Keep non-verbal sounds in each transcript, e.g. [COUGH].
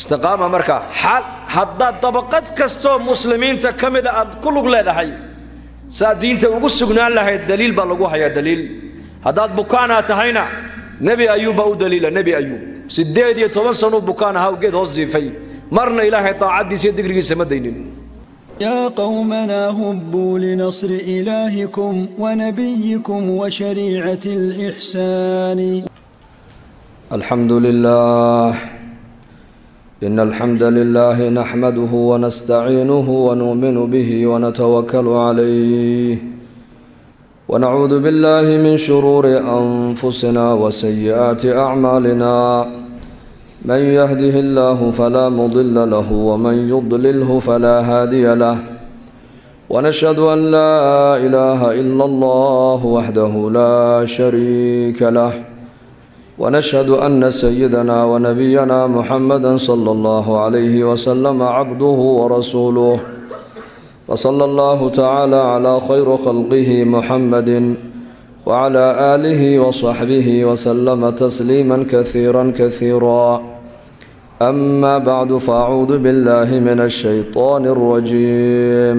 istiqaama marka xaal haddaad dabaqad kastoo muslimiinta ka mida aad ku lug leedahay saad diinta ugu sugnaan lahayd daliil baa lagu hayaa daliil haddaad bukaanaa tahayna nebi ayuub baa u daliila nebi ayuub siddeed iyo toban sanuu bukaan ahaa geed hoos jiifay marna ilaahay daacaddiisa iyo digrigiisa ma daynin يا قومنا هبوا لنصر إلهكم ونبيكم وشريعة الإحسان الحمد لله إن الحمد لله نحمده ونستعينه ونؤمن به ونتوكل عليه ونعوذ بالله من شرور أنفسنا وسيئات أعمالنا من يهده الله فلا مضل له ومن يضلله فلا هادي له ونشهد أن لا إله إلا الله وحده لا شريك له ونشهد أن سيدنا ونبينا محمدا صلى الله عليه وسلم عبده ورسوله وصلى الله تعالى على خير خلقه محمد وعلى آله وصحبه وسلم تسليما كثيرا كثيرا أما بعد فأعوذ بالله من الشيطان الرجيم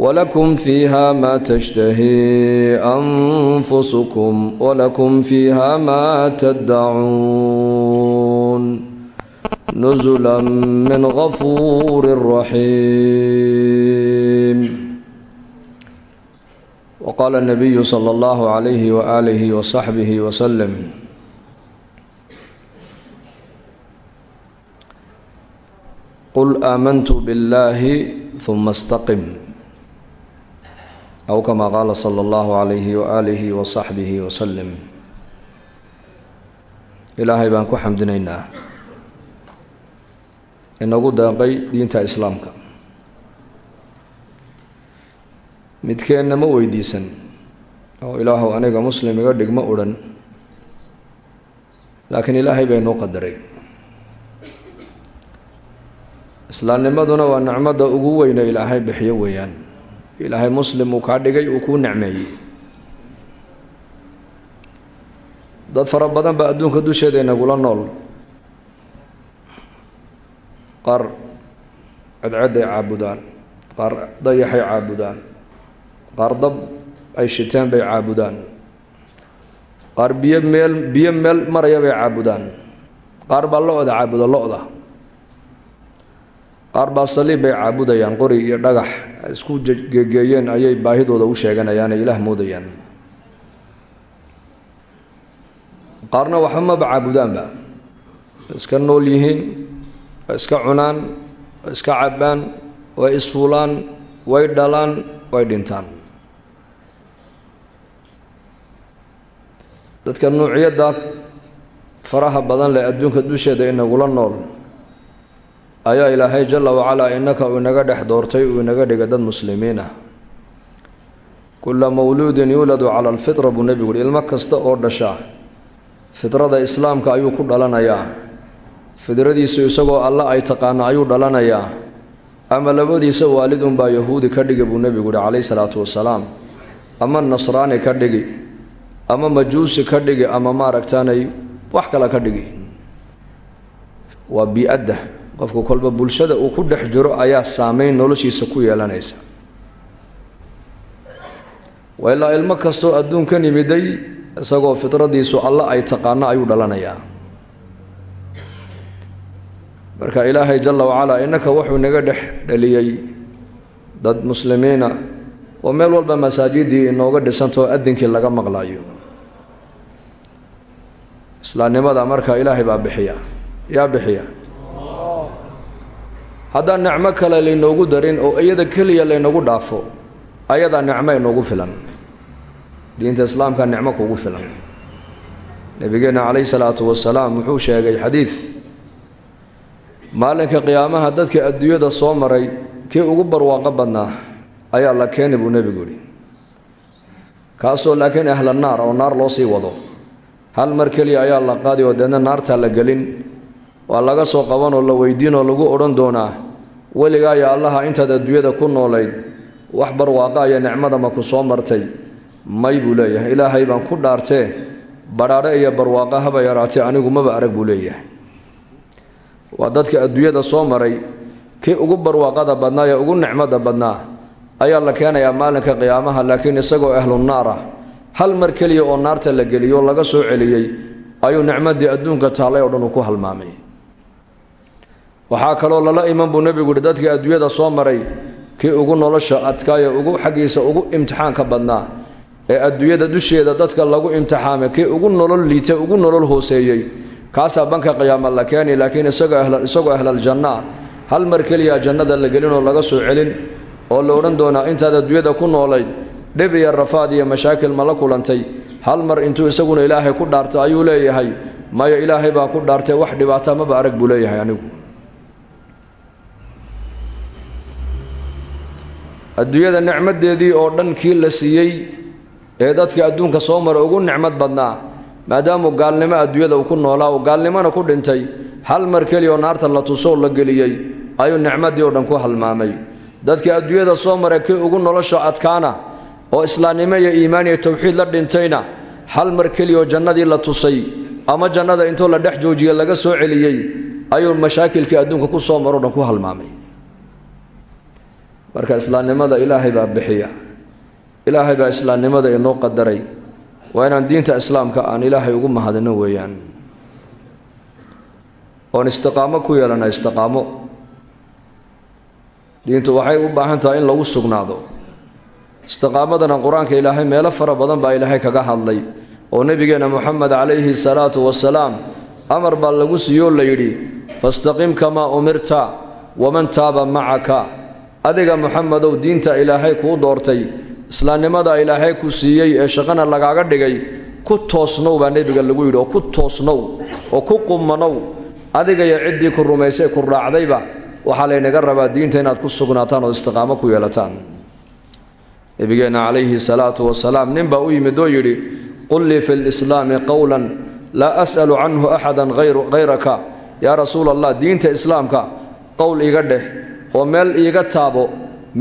ولكم فيها ما تشتهي أنفسكم ولكم فيها ما تدعون نزلا من غفور رحيم وقال النبي صلى الله عليه وآله وصحبه وسلم قل آمنت بالله ثم استقم أو كما قال صلى الله عليه وآله وصحبه وسلم ilaahay baan ku xamdinaynaa inagu deeqay diinta islaamka midkeenna ma weydiisan oo ilaahu aniga muslim iga dhig ma odhan laakiin ilaahay baa inoo qadaray islaamnimaduna waa nicmadda ugu weyne ilaahay bixiyo weeyaan ilaahay muslim uu kaa dhigay uu kuu necmeeyey. Dad fara badan baa adduunka dusheeda inagula nool. Qaar cadcadday caabudaan qaar dayaxay caabudaan qaar dab ay shiteen bay caabudaan qaar biyo meel biyo meel maraya bay caabudaan qaar baa lo-da caabuda lo-da qaar baa saliib bay caabudayaan qori iyo dhagax isku gegeeyeen ayay baahidooda u sheeganayaan ee ilaah moodayaan. Qaarna waxba maba caabudaanba. Iska nool yihiin way iska cunaan way iska cabbaan way isfuulaan way dhalaan way dhintaan. Dadka nuuciyadda faraha badan leh adduunka dusheeda inagula nool ayaa ilaahay jalla wacalaa innaka uu inaga dhex doortay uu inaga dhigay dad muslimiin ah kulla mawluudin yuuladu cala alfitra buu nebigu uhi ilmo kasta oo dhasha fidrada islaamka ayuu ku dhalanayaa fidradiisu isagoo alla ay taqaano ayuu dhalanayaa ama labadiisa waalid unbaa yahuudi ka dhigi buu nebigu uhi calayhi salaatu wasalaam. Ama nasraani ka dhigi ama majuusi ka dhigi ama maaragtaanay wax kale ka dhigi waa bi-adda qofku kolba bulshada uu ku dhex jiro ayaa saameyn noloshiisa ku yeelanaysa. Waa ilaa ilmo kastoo adduunkan yimiday isagoo fidradiisu alla ay taqaano ayuu dhalanayaa. Marka ilaahay jalla wacalaa innaka wuxuu inaga dhex dhaliyey dad muslimiina oo meel walba masaajidii inooga dhisantao addinkii laga maqlayo islaamnimada marka ilaahay baa bixiya yaa bixiya haddaan nicmo kale laynoogu darin oo iyada keliya laynagu dhaafo ayadaa nicmo inoogu filan. Diinta islaamka nicmo kugu filan. Nebigeenna calayhi salaatu wasalaam wuxuu sheegay xadiid maalinka qiyaamaha dadka adduunyada soo maray kii ugu barwaaqo badnaa ayaa la keeni buu nebigu yidhi. Kaasoo laakiin ahla naar oo naar loo sii wado. Hal mar keliya ayaa la qaadi oo deedna naartaa la gelin waa laga soo qabanoo la weydiinoo lagu odhan doonaa. Weligaa ya allaha intaad adduunyada ku noolayd wax barwaaqa iyo nicmada ma ku soo martay. May buu leeyahay ilaahay baan ku dhaartee badhaadhe iyo barwaaqa haba yaraatee anigu maba arag buu leeyahay. Waa dadka adduunyada soo maray kii ugu barwaaqada badnaa ee ugu nicmada badnaa ayaa la keenayaa maalinka qiyaamaha laakiin isagoo ahlu naar ah hal mar keliya oo naarta la geliyoo laga soo celiyey ayuu nicmadii adduunka taallay oo dhan ku halmaamay waxaa kaloo lala iman buu nebigu yihi dadkii adduunyada soo maray kii ugu nolosha adkaaya ugu xaggiisa ugu imtixaanka badnaa. Ee adduunyada dusheeda dadka lagu imtixaamay kii ugu nolol liitay ugu nolol hooseeyey. Kaasaa banka qiyaama la keeni laakiin isagoo ahlaljanna hal mar keliya jannada la gelinoo laga soo celin oo la odhan doonaa intaad adduunyada ku noolayd dhib iyo rafaad iyo mashaakil ma la kulantay. Hal mar intuu isaguna ilaahay ku dhaarta ayuu leeyahay maya ilaahay baa ku dhaartay wax dhibaata maba arag buu leeyahay anigu adduunyada nicmadeedii oo dhan kii la siiyey ee dadka adduunka soo mara ugu nicmad badnaa maadaamuu gaalnimo adduunyada uu ku noolaa uu gaalnimona ku dhintay hal mar keliya oo naarta la tusoo la geliyey ayuu nicmadii oo dhan ku halmaamay. Dadkii adduunyada soo maray kii ugu nolosha adkaana oo islaamnimo iyo iimaan iyo towxiid la dhintayna hal mar keliya oo jannadii la tusay ama jannada intoo la dhex joojiye laga soo celiyey ayuu mashaakilkii adduunka ku soo maroo dhan ku halmaamay marka islaamnimada ilaahay baa bixiya. Ilaahay baa islaamnimada inoo qadaray. Waa inaan diinta islaamka aan ilaahay ugu mahadino weeyaan. Oon istiqaamo ku yeelana istiqaamo. Diintu waxay u baahan tahay in lagu sugnaado. Istiqaamadana qur'aanka ilaahay meelo fara badan baa ilaahay kaga hadlay oo nebigeenna moxamed calayhi salaatu wasalaam amar baa lagu siiyoo la yidhi fastaqim kamaa umirta waman taaba macaka adiga moxamedow diinta ilaahay kuu doortay islaamnimada ilaahay ku siiyey ee shaqana lagaaga dhigay ku toosnow baa nebiga lagu yidhi oo ku toosnow oo ku qumanow adiga iyo ciddii ku rumaysay ku raacdayba waxaa laynaga rabaa diinta inaad ku sugnaataan oo istiqaamo ku yeelataan. Nebigeenna calayhi salaatu wasalaam nin baa u yimid oo yidhi qul lii fi lislaami qowlan laa as'alu canhu axadan hayraka yaa rasuula allah diinta islaamka qowl iga dheh oo meel iiga taabo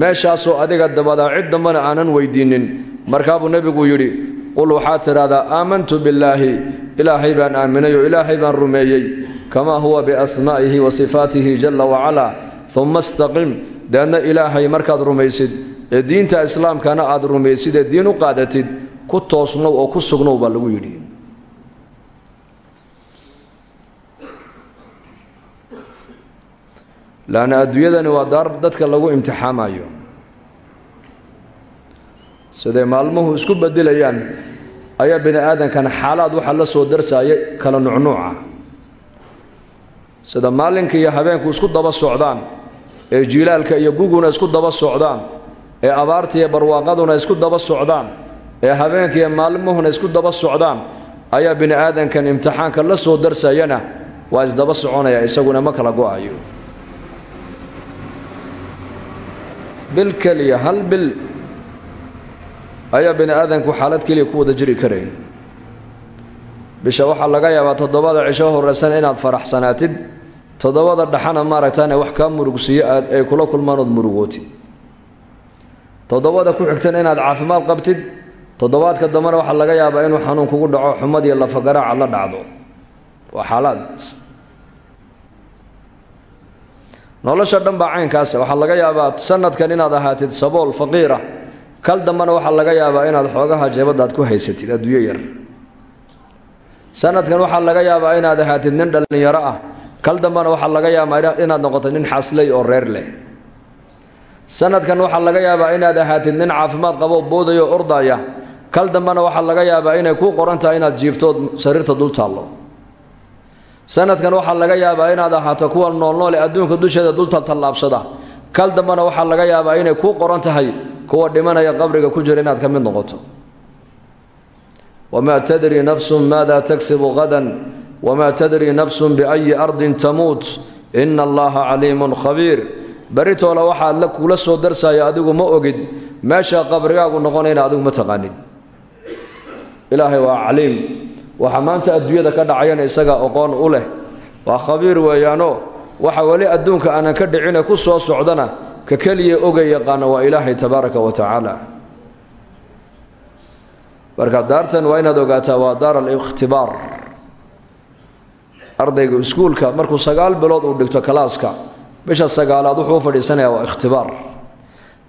meeshaasoo adiga dabadaa cid dambana aanan weydiinnin markaabuu nebigu yidhi qul waxaad tidhaahdaa aamantu billaahi ilaahay baan aaminay oo ilaahay baan rumeeyey kamaa huwa biasmaa'ihi wa sifaatihi jalla wacalaa humma istaqim. Deedna ilaahay markaad rumaysid ee diinta islaamkana aad rumaysid ee diin u qaadatid ku toosnow oo ku sugnow baa lagu yidhi laanna adduunyadani waa daar dadka lagu imtixaamayo siday maalmuhu isku beddelayaan ayaa bini aadankana xaalaad waxaa la soo darsaaya kala nucnuuca sida maalinka iyo habeenku isku daba socdaan ee jiilaalka iyo guguna isku daba socdaan ee abaarta iyo barwaaqaduna isku daba socdaan ee habeenka iyo maalmuhuna isku daba socdaan ayaa bini aadankan imtixaanka la soo darsayana waa isdaba soconaya isaguna ma kala go'ayo bil keliya hal bil ayaa bini aadanku xaalad keliya ku wada jiri karayn bisha waxaa laga yaabaa toddobada cisho horeysan inaad faraxsanaatid toddobada dhaxana maaragtaan wax kaa murugsiiyo aad ay kula kulmaan ood murugootid. Toddobada ku xigtan inaad caafimaad qabtid toddobaadka dambena waxaa laga yaabaa inuu xanuun kugu dhaco xumad iyo lafagaraacaad la dhacdo. Waa xaalaad nolosha dhan baa caynkaas waxaa laga yaabaa sanadkan inaad ahaatid sabool faqiira. Kal dambena waxaa laga yaabaa inaad xoogaha jeebadaad ku haysatid adduunyo yar. Sanadkan waxaa laga yaabaa inaad ahaatid nin dhallinyaro ah. Kal dambena waxaa laga yaabaa inaad noqotid nin xasley oo reer leh. Sanadkan waxaa laga yaabaa inaad ahaatid nin caafimaad qabo boodaya oo ordaya. Kal dambena waxaa laga yaabaa inay kuu qoran inaad jiiftood sariirta dul taallo sanadkan waxaa laga yaabaa inaad ahaato kuwa noolnoole adduunka dusheeda dulta tallaabsada. Kal dambena waxaa laga yaabaa inay kuu qoran tahay kuwa dhimanaya qabriga ku jira inaad ka mid noqoto. Wamaa tadri nafsun maada tagsibu qadan wamaa tadri nafsun biayi ardin tamuut. Inna allaha caliimun khabiir. Beritoole waxaad la kula soo darsaya adigu ma ogid meesha qabrigaagu noqonayna adigu ma taqaanid. Ilaahay waa caliim waxa maanta adduunyada ka dhacayana isagaa oqoon u leh. Waa khabiir weeyaano. Waxa weli adduunka aanan ka dhicine ku soo socdana ka keliya oga yaqaana waa ilaahay tabaaraka wa tacaala. Marka daartan waa inaad ogaataa waa daar alikhtibaar ardayga iskuulka markuu sagaal bilood uu dhigto kalaaska bisha sagaalaad wuxuu fadhiisanayaa waa ikhtibaar.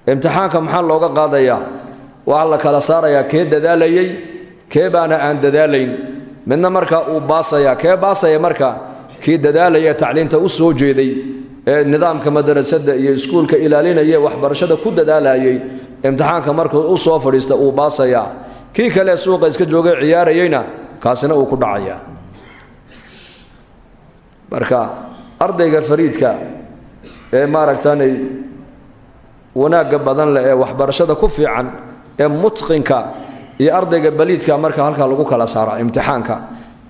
Imtixaanka maxaa looga qaadayaa? Waxaa la kala saarayaa kee dadaalayey kee baana aan dadaalayn midna marka uu baasaya kee baasaya marka? Kii dadaalaya tacliinta u soo jeeday ee nidaamka madarasada iyo iskuulka ilaalinaya waxbarashada ku dadaalayay imtixaanka markuu u soo fadhiista uu baasaya kii kale suuqa iska joogay ciyaarayeyna kaasina uu ku dhacaya marka ardayga fariidka ee maaragtaanay wanaagga badan leh ee waxbarashada ku fiican ee mutqinka iyo ardayga baliidka marka halkaa lagu kala saara imtixaanka.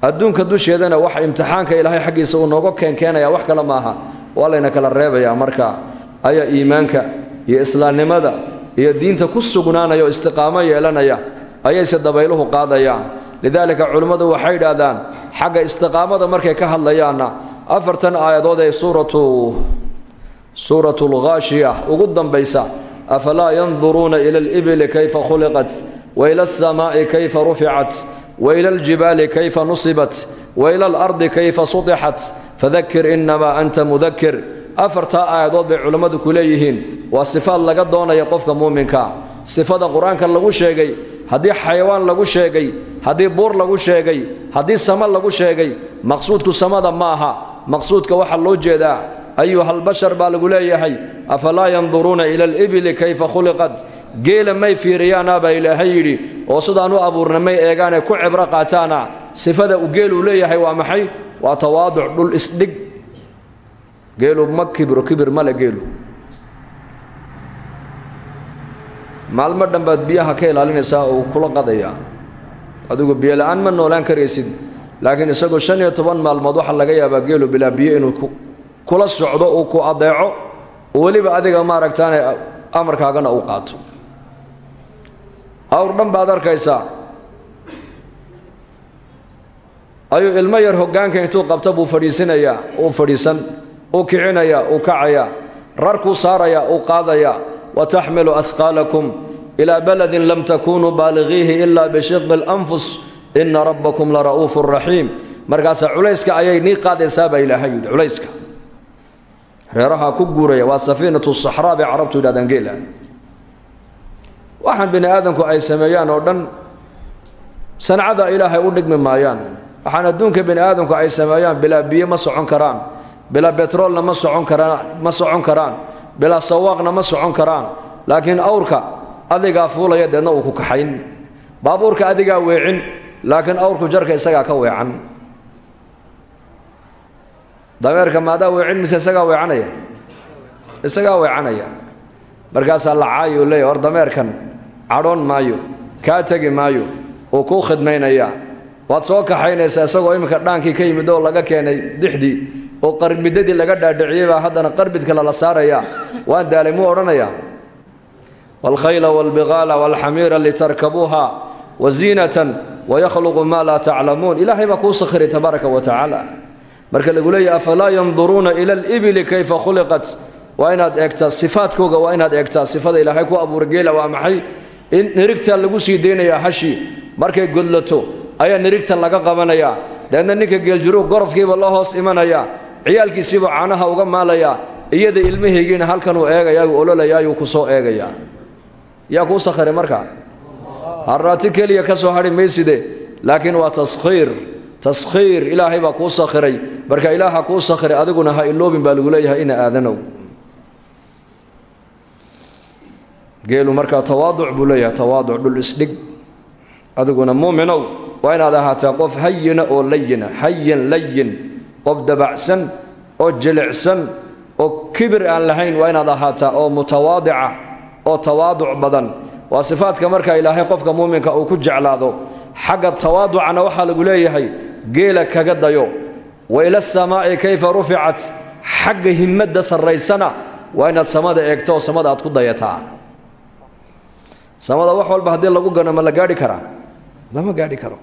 Adduunka dusheedana waxa imtixaanka ilaahay xaggiisa uu nooga keenkeenaya wax kale maaha. Waa layna kala reebayaa marka. Ayaa iimaanka iyo islaamnimada iyo diinta ku sugnaanaya oo istiqaamo yeelanaya. Ayayse dabayluhu qaadayaan. Lidaalika culimmadu waxay idhaahdaan xagga istiqaamada markay ka hadlayaanna afartan aayadood ee suuratu suuratu lghaashiya ugu dambaysa afalaa yanduruuna ila alibili kayfa khuliqat waila alsamaa'i kayfa ruficat waila aljibaali kayfa nusibat waila alardi kayfa sutixat fadakir inamaa anta mudakir afartaa aayadood bay culimmadu ku leeyihiin waa sifaad laga doonaya qofka muuminka sifada qur'aanka lagu sheegay haddii xayawaan lagu sheegay haddii buur lagu sheegay haddii sama lagu sheegay maqsuudku samada ma aha maqsuudka waxaa loo jeedaa ayuhalbashar baa lagu leeyahay afalaa yanduruuna ila alibili kayfa khuliqat geela may fiiriyaana baa ilaahay yidhi oo sidaan u abuurna may eegaane ku cibro qaataana sifada uu geeluu leeyahay waa maxay? Waa tawaaduc dhul isdhig. Geelu ma kibro kibir geelu. Maalmo dhan biyaha ka ilaalinaysaa oo kula qadayaa adigu biyo la'aan ma noolaan karaysid laakiin isagoo shan iyo toban maalmood waxaa laga yaabaa geelu bilaa biyo inuu kula socdo uu ku adeeco weliba adiga maaragtaane amarkaagana uu qaato awr dhan baad arkaysaa. Ayuu ilmo yar hoggaanka intuu qabta buu fadhiisinayaa uu fadhiisan uu kicinayaa uu kacayaa rarkuu saarayaa uu qaadayaa wataxmilu ahqaalakum ilaa baladin lam takunuu baaligiihi ilaa bishiqi اlanfus ina rabbakum lara'uufu raxiim. Markaasaa culayska ayay nii qaadaysaa baa ilaahay yidhi culayska. Reerahaa ku guuraya waa safiinatu saxraa bay carabtu yidhahdaan geela waxaan bini aadamku ay sameeyaan oo dhan sancada ilaahay u dhigmi maayaan. Waxaan adduunka bini aadamku ay sameeyaan bilaa biyo ma socon karaan bilaa betroolna ma socon karaan ma socon karaan bilaa sawaaqna ma socon karaan. Laakiin awrka adigaa fuulaya deedna uu ku kaxayn. Baabuurka adigaa weecin laakiin awrku jarka isagaa ka weecan. Dameerka maadaa weecin mise isagaa weecanaya? Isagaa weecanaya. Markaasaa la caayi uu leeyahy hor cadhoon maayo kaa tegi maayo uu kuu khidmaynaya. Waad soo kaxaynaysaa isagoo iminka dhaankii ka yimid oo laga keenay dixdii oo qarbidadii laga dhaadhiciyey baa haddana qarbid kale la saarayaa waan daalay muu odhanayaa waalkhayla waalbiqaala waalxamiira litarkabuuha waziinatan wayakhluqu maa laa taclamuun. Ilaahay baa kuu sakhiray tabaaraka wa tacaala. Marka lagu leeyahy afalaa yanduruuna ila alibili kayfa khuliqat? Waa inaad eegtaa sifaadkooga waa inaad eegtaa sifada ilaahay ku abuura geela waa maxay in nirigtaa lagu sii daynayaa hashi markay godlato ayaa nirigta laga qabanayaa deedna ninka geeljiruug gorofkiiba la hoos imanaya ciyaalkiisiiba caanaha uga maalayaa iyada ilmahaygiina halkanuu eegayaa uu ololayaayuu ku soo eegayaa yaa kuu sakhiray markaa harraati keliya ka soo hadhi mayside laakiin waa taskhiir taskhiir ilaahay baa kuu sakhiray. Marka ilaaha kuu sakhiray adiguna ha iloobin baa lagu leeyahay ina aadanow geelu markaa tawaaduc buu leeyahay tawaaduc dhul isdhig. Adiguna muuminow waa inaad ahaataa qof hayina oo layina hayin layin qof dabacsan oo jilicsan oo kibir aan lahayn waa inaad ahaataa oo mutawaadica oo tawaaduc badan. Waa sifaadka marka ilaahay qofka muuminka uu ku jeclaado. Xagga tawaaducana waxaa lagu leeyahay geela kaga dayo. Wa ila asamaa'i kayfa ruficat xagga himmadda sarraysana waa inaad samada eegto oo samada aad ku dayataa samada wax walba haddii lagu gano ma la gaadhi karaa lama gaadhi karo.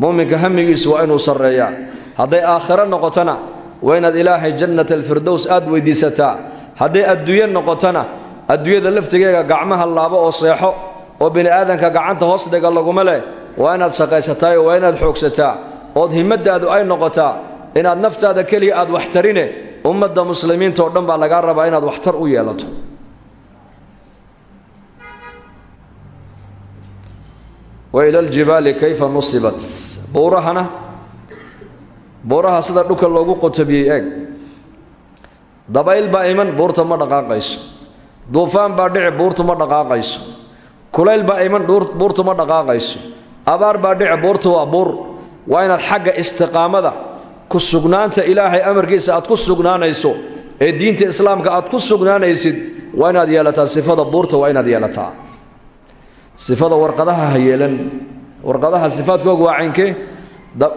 Mu'minka hamigiisu waa inuu sarreeyaa. Hadday aakhiro noqotona waa ilaahay jannat alfirdows aad weydiisataa. Hadday adduunyo noqotona adduunyada laftigeega gacmaha laabo oo seexo oo bini aadanka gacanta hoos dhiga laguma leh waa inaad shaqaysataa oo waa inaad xoogsataa. Ood himmaddaadu ay noqotaa inaad naftaada keliya aad waxtarine ummadda muslimiinta oo dhan baa lagaa rabaa inaad waxtar u yeelato wa ila aljibaali kayfa nusibat. Buurahana buuraha sida dhulka loogu qotabiyey eeg. Dabayl baa iman buurta ma dhaqaaqayso. Duufaan baa dhici buurtu ma dhaqaaqayso. Kulayl baa iman buurtu ma dhaqaaqayso. Abaar baa dhici buurtu waa buur. Waa inaad xagga istiqaamada ku sugnaanta ilaahay amarkiisa aad ku sugnaanayso ee diinta islaamka aad ku sugnaanaysid waa inaad yeelataa sifada buurta waa inaad yeelataa sifada warqadaha ha yeelan. Warqadaha sifaadkooga waa caynkee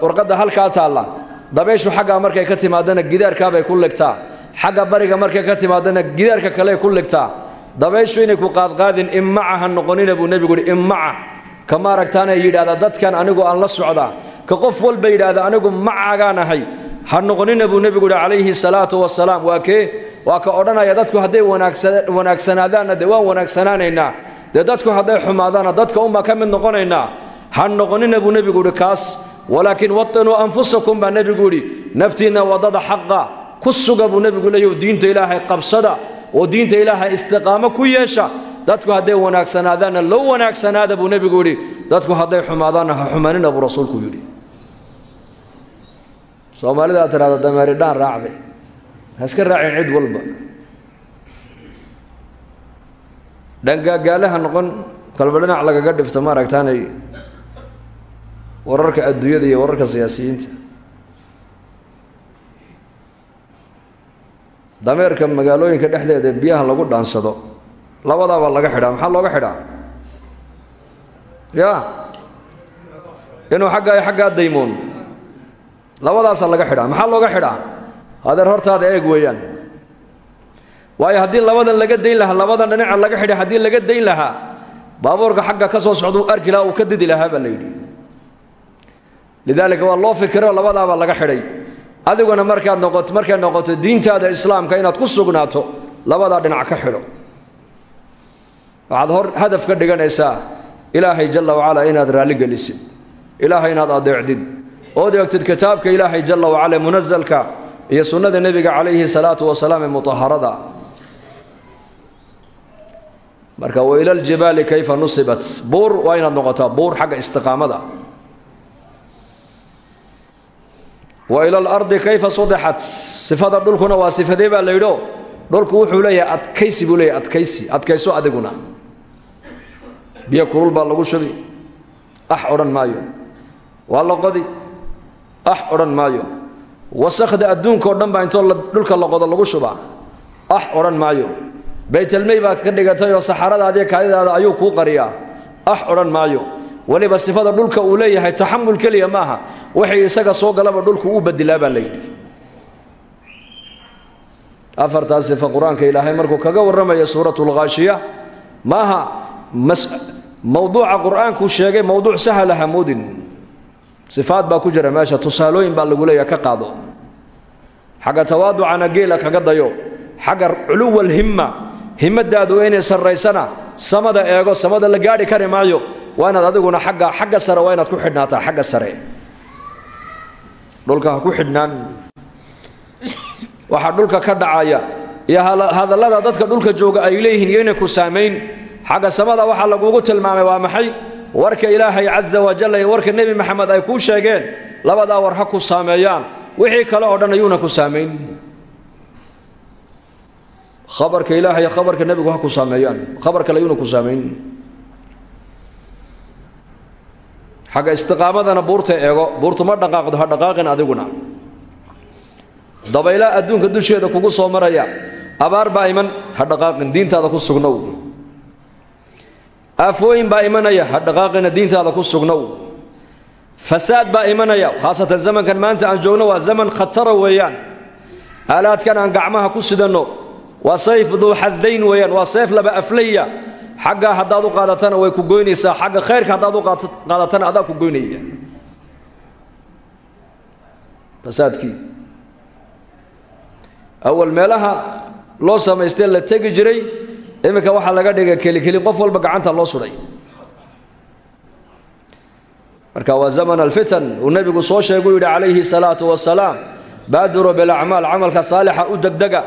warqadda halkaa taalla. Dabayshu xaggaa markay ka timaadana gidaarkaabay ku ligtaa xagga bariga markay ka timaadana gidaarka kaley ku ligtaa dabayshu inay ku qaadqaadin immaca ha noqonina buu nebigu uhi immaca ka maaragtaana dadkan anigu aan la socdaa. Ka qof walba yidhaahda anigu macagaan ahay. Ha noqonina buu nebigu calayhi salaatu wasalaam waa kee? Waa ka odhanaya dadku hadday wanaagsanaadaanna dee waan wanaagsanaanaynaa dee dadku hadday xumaadaanna dadka unbaa ka mid noqonaynaa ha noqonina buu nebigu uhi kaas walaakiin watinuu anfusakum baa nebigu idhi naftiinna waddada xaqa ku suga buu nebigu leeyahy diinta ilaahay qabsada oo diinta ilaahay istiqaamo ku yeesha. Dadku hadday wanaagsanaadaanna loo wanaagsanaada buu nebigu yidhi dadku hadday xumaadaanna ha xumanina buu rasuulku yidhi. Soomaalida aad tidhahda dameeri dhaan raacday. Ha iska cid walba dhangaagaalaha noqon kalba dhinac lagaga dhifto ma aragtaanay wararka adduunyada iyo wararka siyaasiyiinta. Dameerka magaalooyinka dhexdeeda biyaha lagu dhaansado labadaabaa laga xidhaa maxaa looga xidhaa? Ya? Inuu xaggaa iyo xaggaa daymoon. Labadaasaa laga xidhaa maxaa looga xidhaa? Adeer hortaada eeg weeyaan waayo haddii labadan laga dayn lahaa labadan dhinaca laga xidhay haddii laga dayn lahaa baabuurka xagga ka soo socda u arki lahaa uu ka didi lahaa baa la waa loo fikiro labadaabaa laga xidhay. Adiguna markaad noqoto markay noqoto diintaada islaamka inaad ku sugnaato labadaa dhinac ka xidho. Waxaad hor hadaf ka dhiganaysaa ilaahay jalla wacalaa inaad raalli gelisid. Ilaahay inaad adeecdid. Ood eegtid kitaabka ilaahay jalla wacala munasalka iyo sunnada nebiga calayhi salaatu wasalaam ee mutaharada marka wa ila aljibaali kayfa nusibat? Buur waa inaad noqotaa buur xagga istiqaamada. Wa ila alardi kayfa sudixat sifada dhulkuna waa sifadee baa la yidho dhulku wuxuu leeyahay adkaysi buu leeyahay adkaysi adkayso adiguna. Biyo kulul baa lagu shubi. Ax odhan maayo. Waa la qodi. Ax maayo. Wasakhda adduunka o dhan baa intoo dhulka la qodo lagu shubaa. Ax odhan maayo baytalmey baad ka dhigatay oo saxaradaadiyo kaadidaada ayuu kuu qariyaa. Ax odhan maayo. Weliba sifada dhulka uu leeyahay taxamul keliya maaha. Waxay isaga soo galaba dhulku u badilaa baa la yidhi. Afartaa sifa qur'aanka ilaahay markuu kaga warramaya suuratu lkhaashiya maaha mawduuca qur'aankuu sheegay mowduuc sahla hamuudin. Sifaad baa ku jira meesha tusaalooyin baa lagu leeyaha ka qaado. Xagga tawaaducana geela kaga dayo. Xagga culuwa alhimma himmadaadu inay sarraysana samada eego samada la gaadhi kari maayo. Waa adiguna agga xagga sare waa ku xidhnaataa xagga sare. Dhulka ku xidhnaan. Waxaa dhulka ka dhacaya iyo hadallada dadka dhulka jooga ay leeyihiin iyo inay ku saamayn xagga samada waxaa lagugu tilmaamay waa maxay? Warka ilaahay casa wajal iyo warka nebi maxamed ay kuu sheegeen labadaa war ha ku saameeyaan. Wixii kale oo dhan ayuuna ku saamayn khabarka ilaahay khabarka nebigu ha ku saameeyaan. Khabar kale ayuuna ku saamayn xagga istiqaamadana buurta eego. Buurtu ma dhaqaaqdo ha dhaqaaqin adiguna. Dabayla adduunka dusheeda kugu soo maraya. Abaar baa iman ha dhaqaaqin diintaada ku sugnow. Aafooyin baa ha dhaqaaqina diintaada ku sugnow. Fasaad baa imanaya khaasatan zamankan maanta aan joogno waa zaman khatara weeyaan. Aalaadkan aan gacmaha ku sidanno waa sayf duu xadayn weeyaan waa sayf laba aflaya. Xaggaa haddaad u qaadatana way ku goynaysaa xagga khayrka haddaad u qaadatana adaa ku goynaya. Fasaadkii. Awal meelaha loo samaystee la tegi jiray iminka waxaa laga dhigay keli keli qof walba gacanta loo sudhay marka waa zaman alfitan uu nebigu soo sheeguu yidhi calayhi salaatu wasalaam baaduruu bilacmaal camalka saalixa u degdega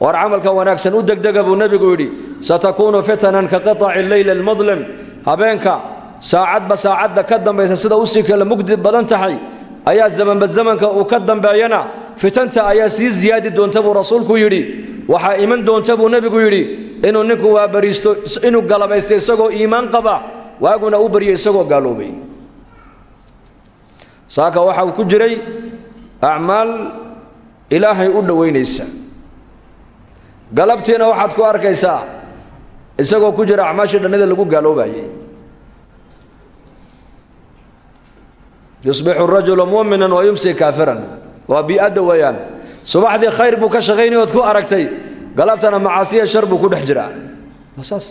war camalka wanaagsan u degdega buu nebigu yidhi satakuunu fitanan ka qiطaci leyl almudlim. Habeenka saacadba saacadda ka dambaysa sida u sii kala mugdi badan tahay ayaa zamanba zamanka uu ka dambeeyana fitanta ayaa sii ziyaadi doonta buu rasuulku yidhi. Waxaa iman doonta buu nebigu yidhi inuu ninku waabariisto inuu galabaysto isagoo iimaan qaba waaguna u baryo isagoo gaaloobay. Saaka waxaa ku jiray acmaal ilaahay u dhowaynaysa galabtiina waxaad ku arkaysaa isagoo ku jira acmaashii dhannida lagu gaaloobayay. Yusbixu rajulu muminan wa yumsi kaafiran. Waa bii-adda weeyaan. Subaxdii khayr buu ka shaqaynay ood ku aragtay. Galabtana macaasiya shar buu ku dhex jiraa. Waa saas.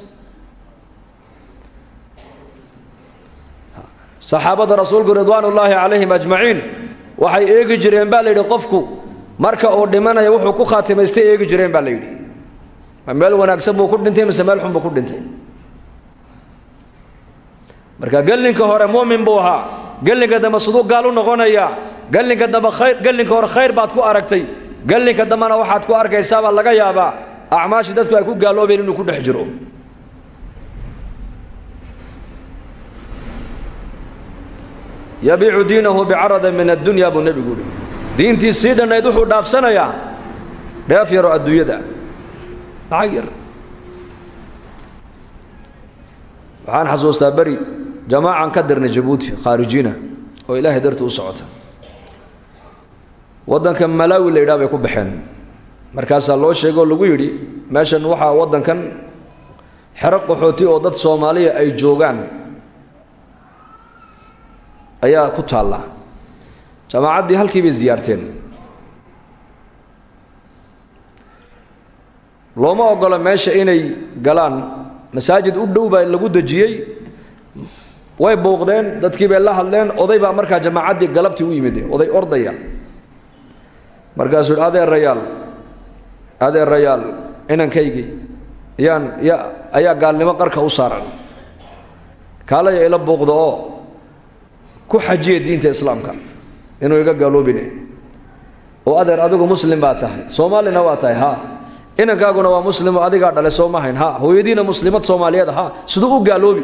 Rasuulku ridwaan ullaahi calayhim ajmaciin waxay eegi jireen baa la qofku marka uu dhimanaya wuxuu ku khaatimaystay eegi jireen baa la ma meel wanaagsan buu ku dhintay mise meel xun buu ku dhintay? Marka gellinka hore muumin buu ahaa. Gellinka dambe siduu gaal u noqonayaa gellinka dambe khayr gellinka hore khayr baad ku aragtay. Gellinka dambena waxaad ku arkaysaabaa laga yaabaa acmaashii dadku ay ku gaaloobeen inuu ku dhex jiro. Yabiicu diinahu bicaradin min addunya buu nebigu yihi diintii sii dhannayd wuxuu dhaafsanayaa. Dheef yaroo adduunyada lacag yar waxaan xasuustaa beri jamaacan ka dirnay jabuuti khaarijiina oo ilaahay darti u socota. Waddanka malaawi la yidhaha bay ku baxeen. Markaasaa loo sheegoo lagu yidhi meeshan waxaa waddankan xero qaxooti oo dad soomaaliya ay joogaan ayaa ku taalla. Jamaacaddii halkii bay siyaarteen looma oggola meesha inay galaan. Masaajid u dhow baa lagu dejiyey. Way bouqdeen dadkii bay la hadleen oday baa markaa jamaacaddii galabtii u yimid oday ordaya. Markaasuu adeerayaal adeerayaal inankaygii yaan ya ayaa gaalnimo qarka u saaran. Kaalaya ila bouqdo oo ku xajiya diinta islaamka inuu iga gaaloobine oo adeer adigu muslim baa tahay soomaalina waa tahay ha inankaaguna waa muslim oo adigaa dhale sooma ha hooyadiina muslimad soomaaliyeed ha siduu u gaaloobi.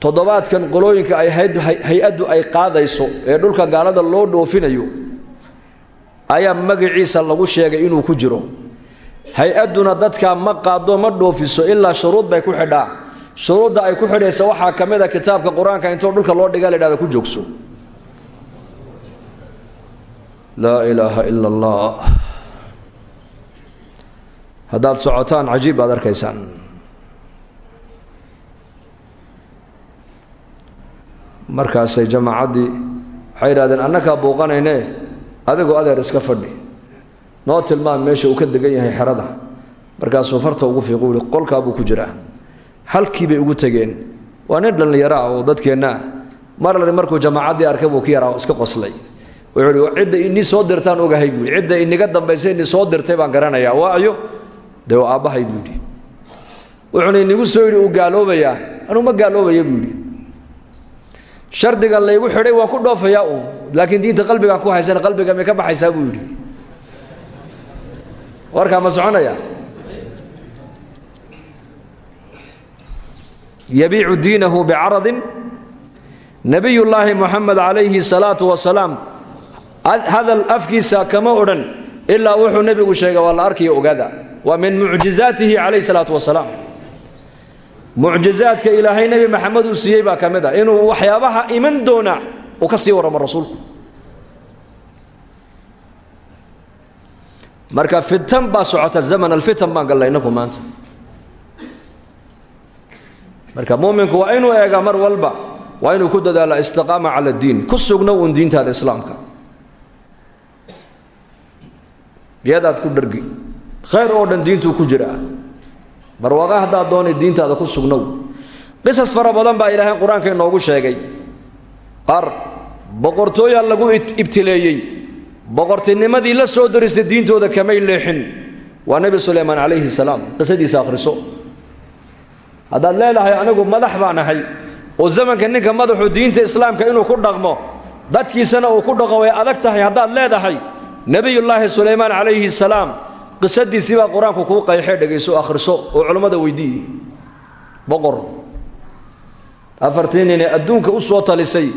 Toddobaadkan qolooyinka ay hay'addu ay qaadayso ee dhulka gaalada loo dhoofinayo ayaa magaciisa lagu sheegay inuu ku jiro. Hay'adduna dadkaa ma qaado ma dhoofiso ilaa shuruud bay ku xidhaa. Shuruudda ay ku xidhaysa waxaa ka mid a kitaabka qur'aanka intoo dhulka loo dhiga la ku joogso. Laa ilaaha ila allah haddaad socotaan cajiib baad arkaysaan. Markaasay jamaacaddii waxay yidhahdeen annakaa buuqanayne adigoo adeer iska fadhi. Noo tilmaan meesha uu ka degan yahay xerada. Markaasuu farta ugu fiiqu yihi qolkaa buu ku jiraa. Halkii bay ugu tegeen. Waa nin dhallinyaro ah oo dadkeenna ah mar alli markuu jamaacaddii arkay buu ka yaraa iska qoslay. Wuxuu ihi cidda inii soo dirtaan ogahay buu yidhi. Cidda iniga dambaysa inii soo dirtay baan garanayaa. Waa dee waa aabbahay buu inigu soo yidhi uu gaaloobayaa? Anuu ma gaaloobaya buu yidhi. Laygu xidhay waan ku dhoofayaa uun laakiin diinta qalbigaan ku haysana qalbiga may ka baxaysaa buu yidhi. Warkaa ma soconaya? Yabiicu diinahu bicaradin. Nebiyullaahi moxamed calayhi salaatu wasalaam hadal afkiisa kama odhan ilaa wuxuu nebigu sheegay waa la arkayo ogaada waa min mucjizaatihi calayhi salaatu wasalaam mucjizaadka ilaahay nebi maxamed uu siiyey baa ka mid ah inuu waxyaabaha iman doona uu ka sii warramo marka fitan baa socota zaman alfitan baan gallay inaku maanta. Marka muuminku waa inuu eegaa mar walba waa inuu ku dadaala istiqaama cala diin ku sugno uun islaamka. Biyadaad ku dhargi khayr oo dhan diintuu ku jiraa barwaaqo haddaad doonay diintaada ku sugnow qisas fara badan ilaahay qur'aanka inoogu sheegay. Qaar boqortooyaa lagu ibtileeyey. Boqortinimadii la soo daristay diintooda kamay leexin. Waa nebi suleymaan calayhi salaam. Qisadiisa akhriso. Haddaad leedahay anigu madax baan ahay. Oo zamanka ninka madaxu diinta islaamka inuu ku dhaqmo dadkiisana uu ku dhaqo way adag tahay haddaad leedahay. Nebiyullaahi sulaymaan calayhi salaam qisadiisii baa qur'aanku kuu qayxee akhriso oo culammada weydiiye boqor. Afartii ninee adduunka u soo talisay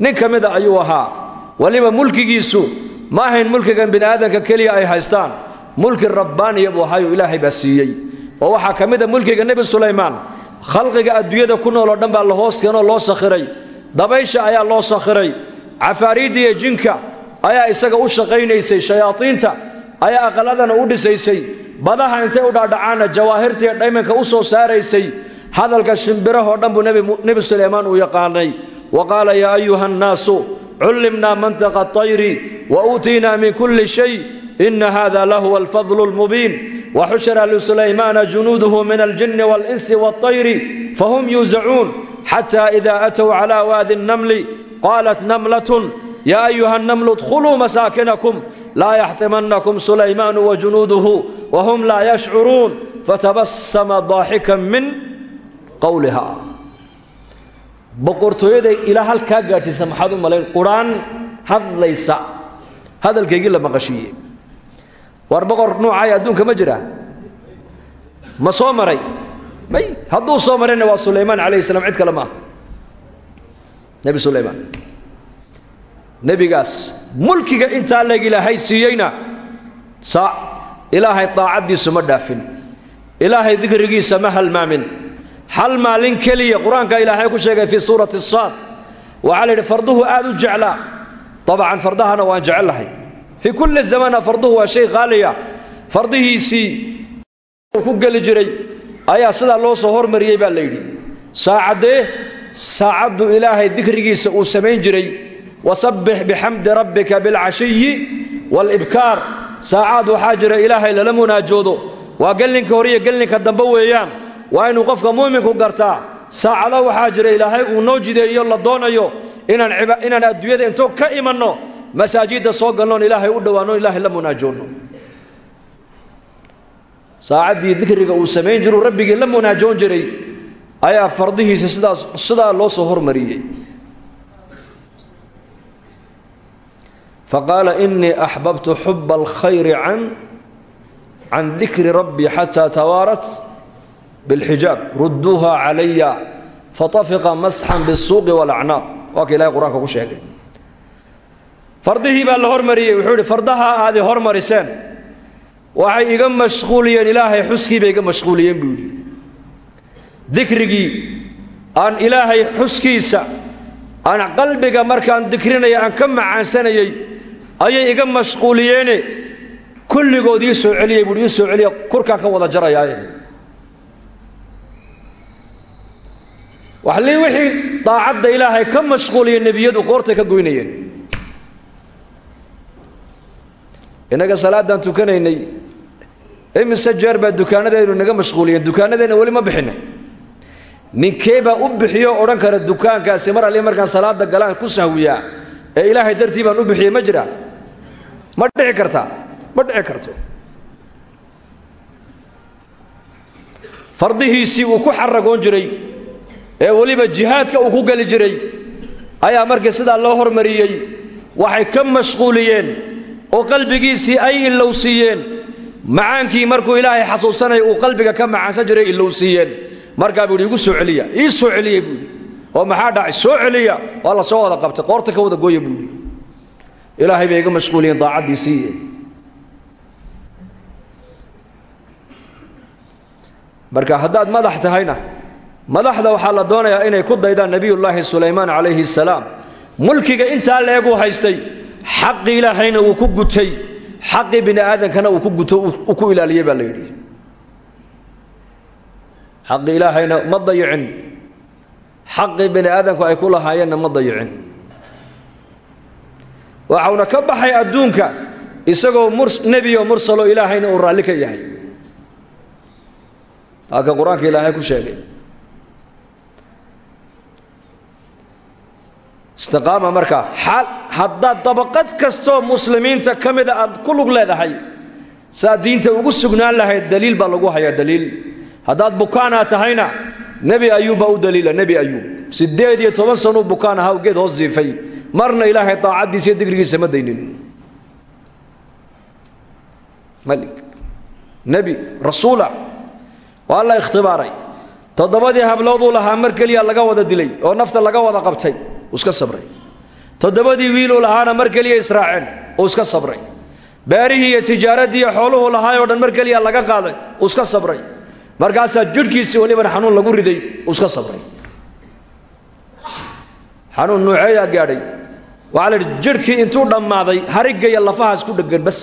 nin ka mida ayuu ahaa. Weliba mulkigiisu ma ahayn mulkigan bini aadanka keliya ay haystaan. Mulki rabbaaniya buu ahayoo ilaahay baa siiyey. Oo waxaa ka mid a mulkiga nebi sulaymaan. Khalqiga adduunyada ku nool oo dhan baa la hoos keenoo loo sakhiray. Dabaysha ayaa loo sakhiray. Cafaariidda jinka ayaa isaga u shaqaynaysay shayaadiinta ayaa aqaladana u dhisaysay badaha intay u dhaadhacaanna jawaahirtiiyo dhaymanka u soo saaraysay hadalka shimbirahoo dhan buu nebi sulaymaan uu yaqaanay. Wa ya ayuha annaasu cullimnaa mantaqa tayri wa uutiinaa min kulli shay inna haada lahuwa alfadlu almubiin waxushira lisulaymaana junuuduhu min aljinni waalinsi waatayri fahum yuusacuun xataa idaa atow calaa waadi nnamli qaalat namlatun ya ayuha nnamlu idkhuluu masaakinakum laa yaxtimanakum sulaymaanu wajunuuduhu wahum laa yashcuruun fatabasama daaxikan min qowliha boqortooyaday ilaa halkaa gaadhsiisa maxaad u malayn quraan hadlaysa hadalkaygii la maqashiiye war boqor nuucaaya adduunka ma jira ma soo maray may hadduu soo marayna waa sulaymaan calayhi salaam cid kale maaha nebi sulaymaan nebigaas mulkiga intaa leeg ilaahay siiyeyna ilaahay daacaddiisu ma dhaafin. Ilaahay dikrigiisa ma halmaamin. Hal maalin keliya qur'aanka ilaahay ku sheegay fii suurati saad waxaa la farduhu aad u jeclaa. Dabcan fardahana waan jecellahay fii kulli zamana farduhu waa shay qaaliya fardihiisii ku geli jiray ayaa sidaa loo soo hormariyey baa la yidhi. Saacaddee saacaddu ilaahay dikrigiisa uu samayn jiray wasabbix bixamdi rabbika bilcashiyi waalibkaar saacaad waxaa jira ilaahay lala munaajoodo. Waa gellinka hore iyo gellinka dambe weeyaan. Waa inuu qofka mu'minku gartaa. Saacado waxaa jira ilaahay uu noo jideeyo la doonayo inaan adduunyada intoo ka imanno masaajidda soo galnoon ilaahay u dhowaanno ilaahay la munaajoonno saacaddii dikriga uu samayn jiruu rabbigii la munaajoon jiray ayaa fardihiisa sidaas sidaa loo soo hormariyey faqaala inii axbabtu xuba alkhayri can can dikri rabbii xataa tawaarat bilxijaab rudduuha calaya fatafiqa masxan bisuuqi walacnaaq waa ka ilahay qur'aanka ku sheegay fardihii baa la hormariyey wuxuu idhi fardaha aadi hormariseen waxay iga mashquuliyeen ilaahay xuskii bay iga mashquuliyeen buu yidhi dikrigii aan ilaahay xuskiisa aan qalbiga markaan dikrinaya aan ka macaansanayey ayay iga mashquuliyeene kulligood ii soo celiyey buuhi ii soo celiya kurkaan ka wada jarayaaye waxlii wixii daacadda ilaahay ka mashquuliyey nebiyadu qoortay ka goynayeen. Innaga salaaddaan tukanaynay. Imise jeer baa dukaanadaynu naga mashquuliyeen dukaanadeenna weli ma bixinay ninkee baa u bixiyo odhan kara dukaankaasi mar alli markaan salaada galaan ku sahwiyaa ee ilaahay dartii baan u bixiyey ma jiraa ma dhici kartaa ma dhici karto fardihiisii uu ku xaragoon jiray ee weliba jihaadka uu ku geli jiray ayaa markii sidaa loo hormariyey waxay ka mashquuliyeen oo qalbigiisii ay ilowsiiyeen macaankii markuu ilaahay xasuusanaya uu qalbiga ka macaansan jiray ilowsiiyeen markaa buu ihi igu soo celiya ii soo celiyey buuhi oo maxaa dhacay soo celiya waa la soo wada qabtay qoorta ka wada gooya buuhi ilaahay bay iga mashquuliyeen daacaddiisii. Marka haddaad madax tahayna madaxda waxaa la doonayaa inay ku daydaan nebiyullaahi sulaymaan calayhi salaam. Mulkiga intaa leeguu haystay xaqii ilaahayna uu ku gutay xaqii bini aadankana uu ku guto uu ku ilaaliyey baa la yidhi. Xaqii ilaahayna ma dayicin. Xaqii bini aadamku ay ku lahaayeenna ma dayicin waxauna ka baxay adduunka isagoo nebiyo mursalo ilaahayna uu raalli ka yahay. Halka qur'aanka ilaahay ku sheegay. Istiqaama markaa xaal haddaad dabaqad kastoo muslimiinta ka mida aad ku lug leedahay saad diinta ugu sugnaan lahayd daliil baa lagu hayaa daliil. Haddaad bukaanaa tahayna nebi ayuub baa u daliila nebi ayuub. Siddeed iyo toban sanuu bukaan ahaa geed hoos jiifay marna ilaahay daacaddiisa iyo digrigiisa ma daynin. Malik nebi rasuula waa la ikhtibaaray toddobadii hablooduu lahaa mar keliya laga wada dilay oo nafta laga wada qabtay uu iska sabray. Toddobadii wiiluu lahaana mar keliya israaceen uu iska sabray. Beerihii iyo tijaaraddii iyo xooluhuu lahaayoo dhan mar keliya laga qaaday uu iska sabray. Markaasaa jidhkiisii welibana xanuun lagu riday uu iska sabray. Xanuun nuuceeyaa gaadhay waxaa la idhi jidhkii intuu dhammaaday harigga lafahaas ku dheggan bas.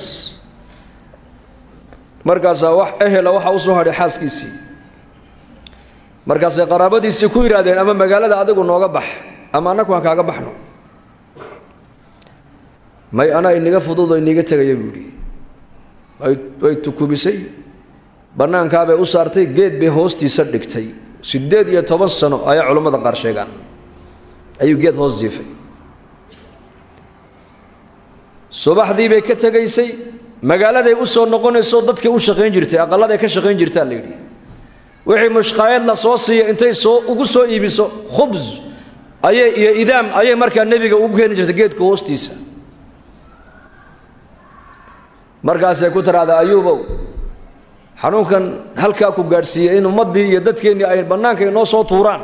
Markaasaa wax ehela waxaa u soo hadhay xaaskiisii. Markaasay qaraabadiisii ku yidhaahdeen ama magaalada adigu nooga bax ama annagu aan kaaga baxno. May anaa iniga fudud oo iniga tegaya buu idhi way tukubisay. Bannaankaabay u saartay geed bay hoostiisa dhigtay. Siddeed iyo toban sano ayaa culammada qaar sheegaan. Ayuu geed hoos jiifay subaxdii bay ka tegaysay magaaladay u soo noqonayso dadkii u shaqayn jirtay aqalladay ka shaqayn jirtaa la yidhi. Wixii mushqaayad la soo siiya intay soo ugu soo iibiso khubs ayay iyo idaam ayay markaa nebiga ugu keeni jirtay geedka hoostiisa. Markaasay ku tiraahdaa ayuubow xanuunkan halkaa ku gaadhsiiyey in ummaddii iyo dadkeennii ay bannaanka inoo soo tuuraan.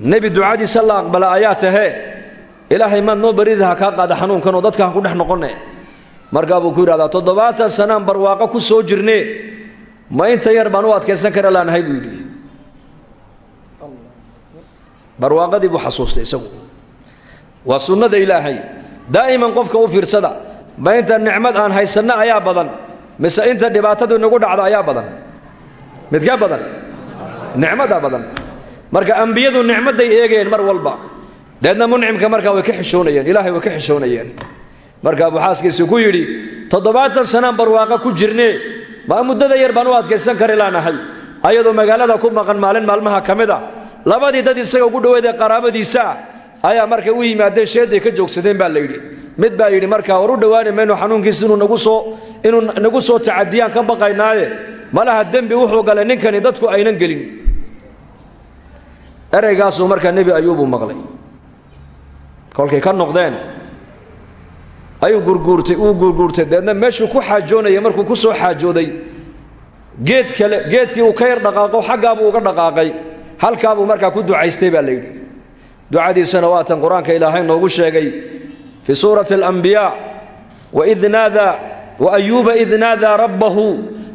Nebi ducadiisa la aqbala ayaa tahee ilaahay maad noo barida ha kaa qaada xanuunkan oo dadka han ku dhex noqonne. Markaa buu ku yidhahdaa toddobaatan sanaan barwaaqo ku soo jirnee ma inta yar baan u adkaysan kara laanahay buu yidhi. Barwaaqadii buu xasuustay isagu. Waa sunnada ilaahay. Daa'iman qofka u fiirsada ma inta nicmad aan haysanno ayaa badan. Mise inta dhibaatadu inagu dhacdo ayaa badan. Midka badan? Nicmadaa badan. Marka ambiyadu nicmadday eegayeen mar walba deedna muncimka markaa way ka xishoonayeen ilaahay way ka xishoonayeen. Markaa buu xaaskiisi ku yidhi toddobaatan sanaan barwaaqo ku jirnee ma muddada yar baan u adkaysan kari laanahay ayadoo magaalada ku maqan maalin maalmaha ka mid a labadii dad isaga ugu dhoweed ee qaraabadiisa ah ayaa markay u yimaadeen sheedday ka joogsadeen baa la yidhi. Mid baa yidhi markaa war u dhowaani mayno xanuunkiisa inuu nagu soo inuu nagu soo tacadiyaan ka baqaynaaye. Malaha dembi wuxuu galay ninkani dadku aynan gelin. Ereygaasuu markaa nebi ayuubuu maqlay kolkay ka noqdeen. Ayuu gurguurtay uu gurguurtay. Deedna meeshuu ku xaajoonayay markuu ku soo xaajooday geed kale geedkii uu ka yar dhaqaaqo xaggaabuu uga dhaqaaqay. Halkaabuu markaa ku ducaystay baa la yidhi. Ducadiisana waatan qur'aanka ilaahay noogu sheegay fii suurati alambiyaa waid naadaa waayuuba id naadaa rabbahu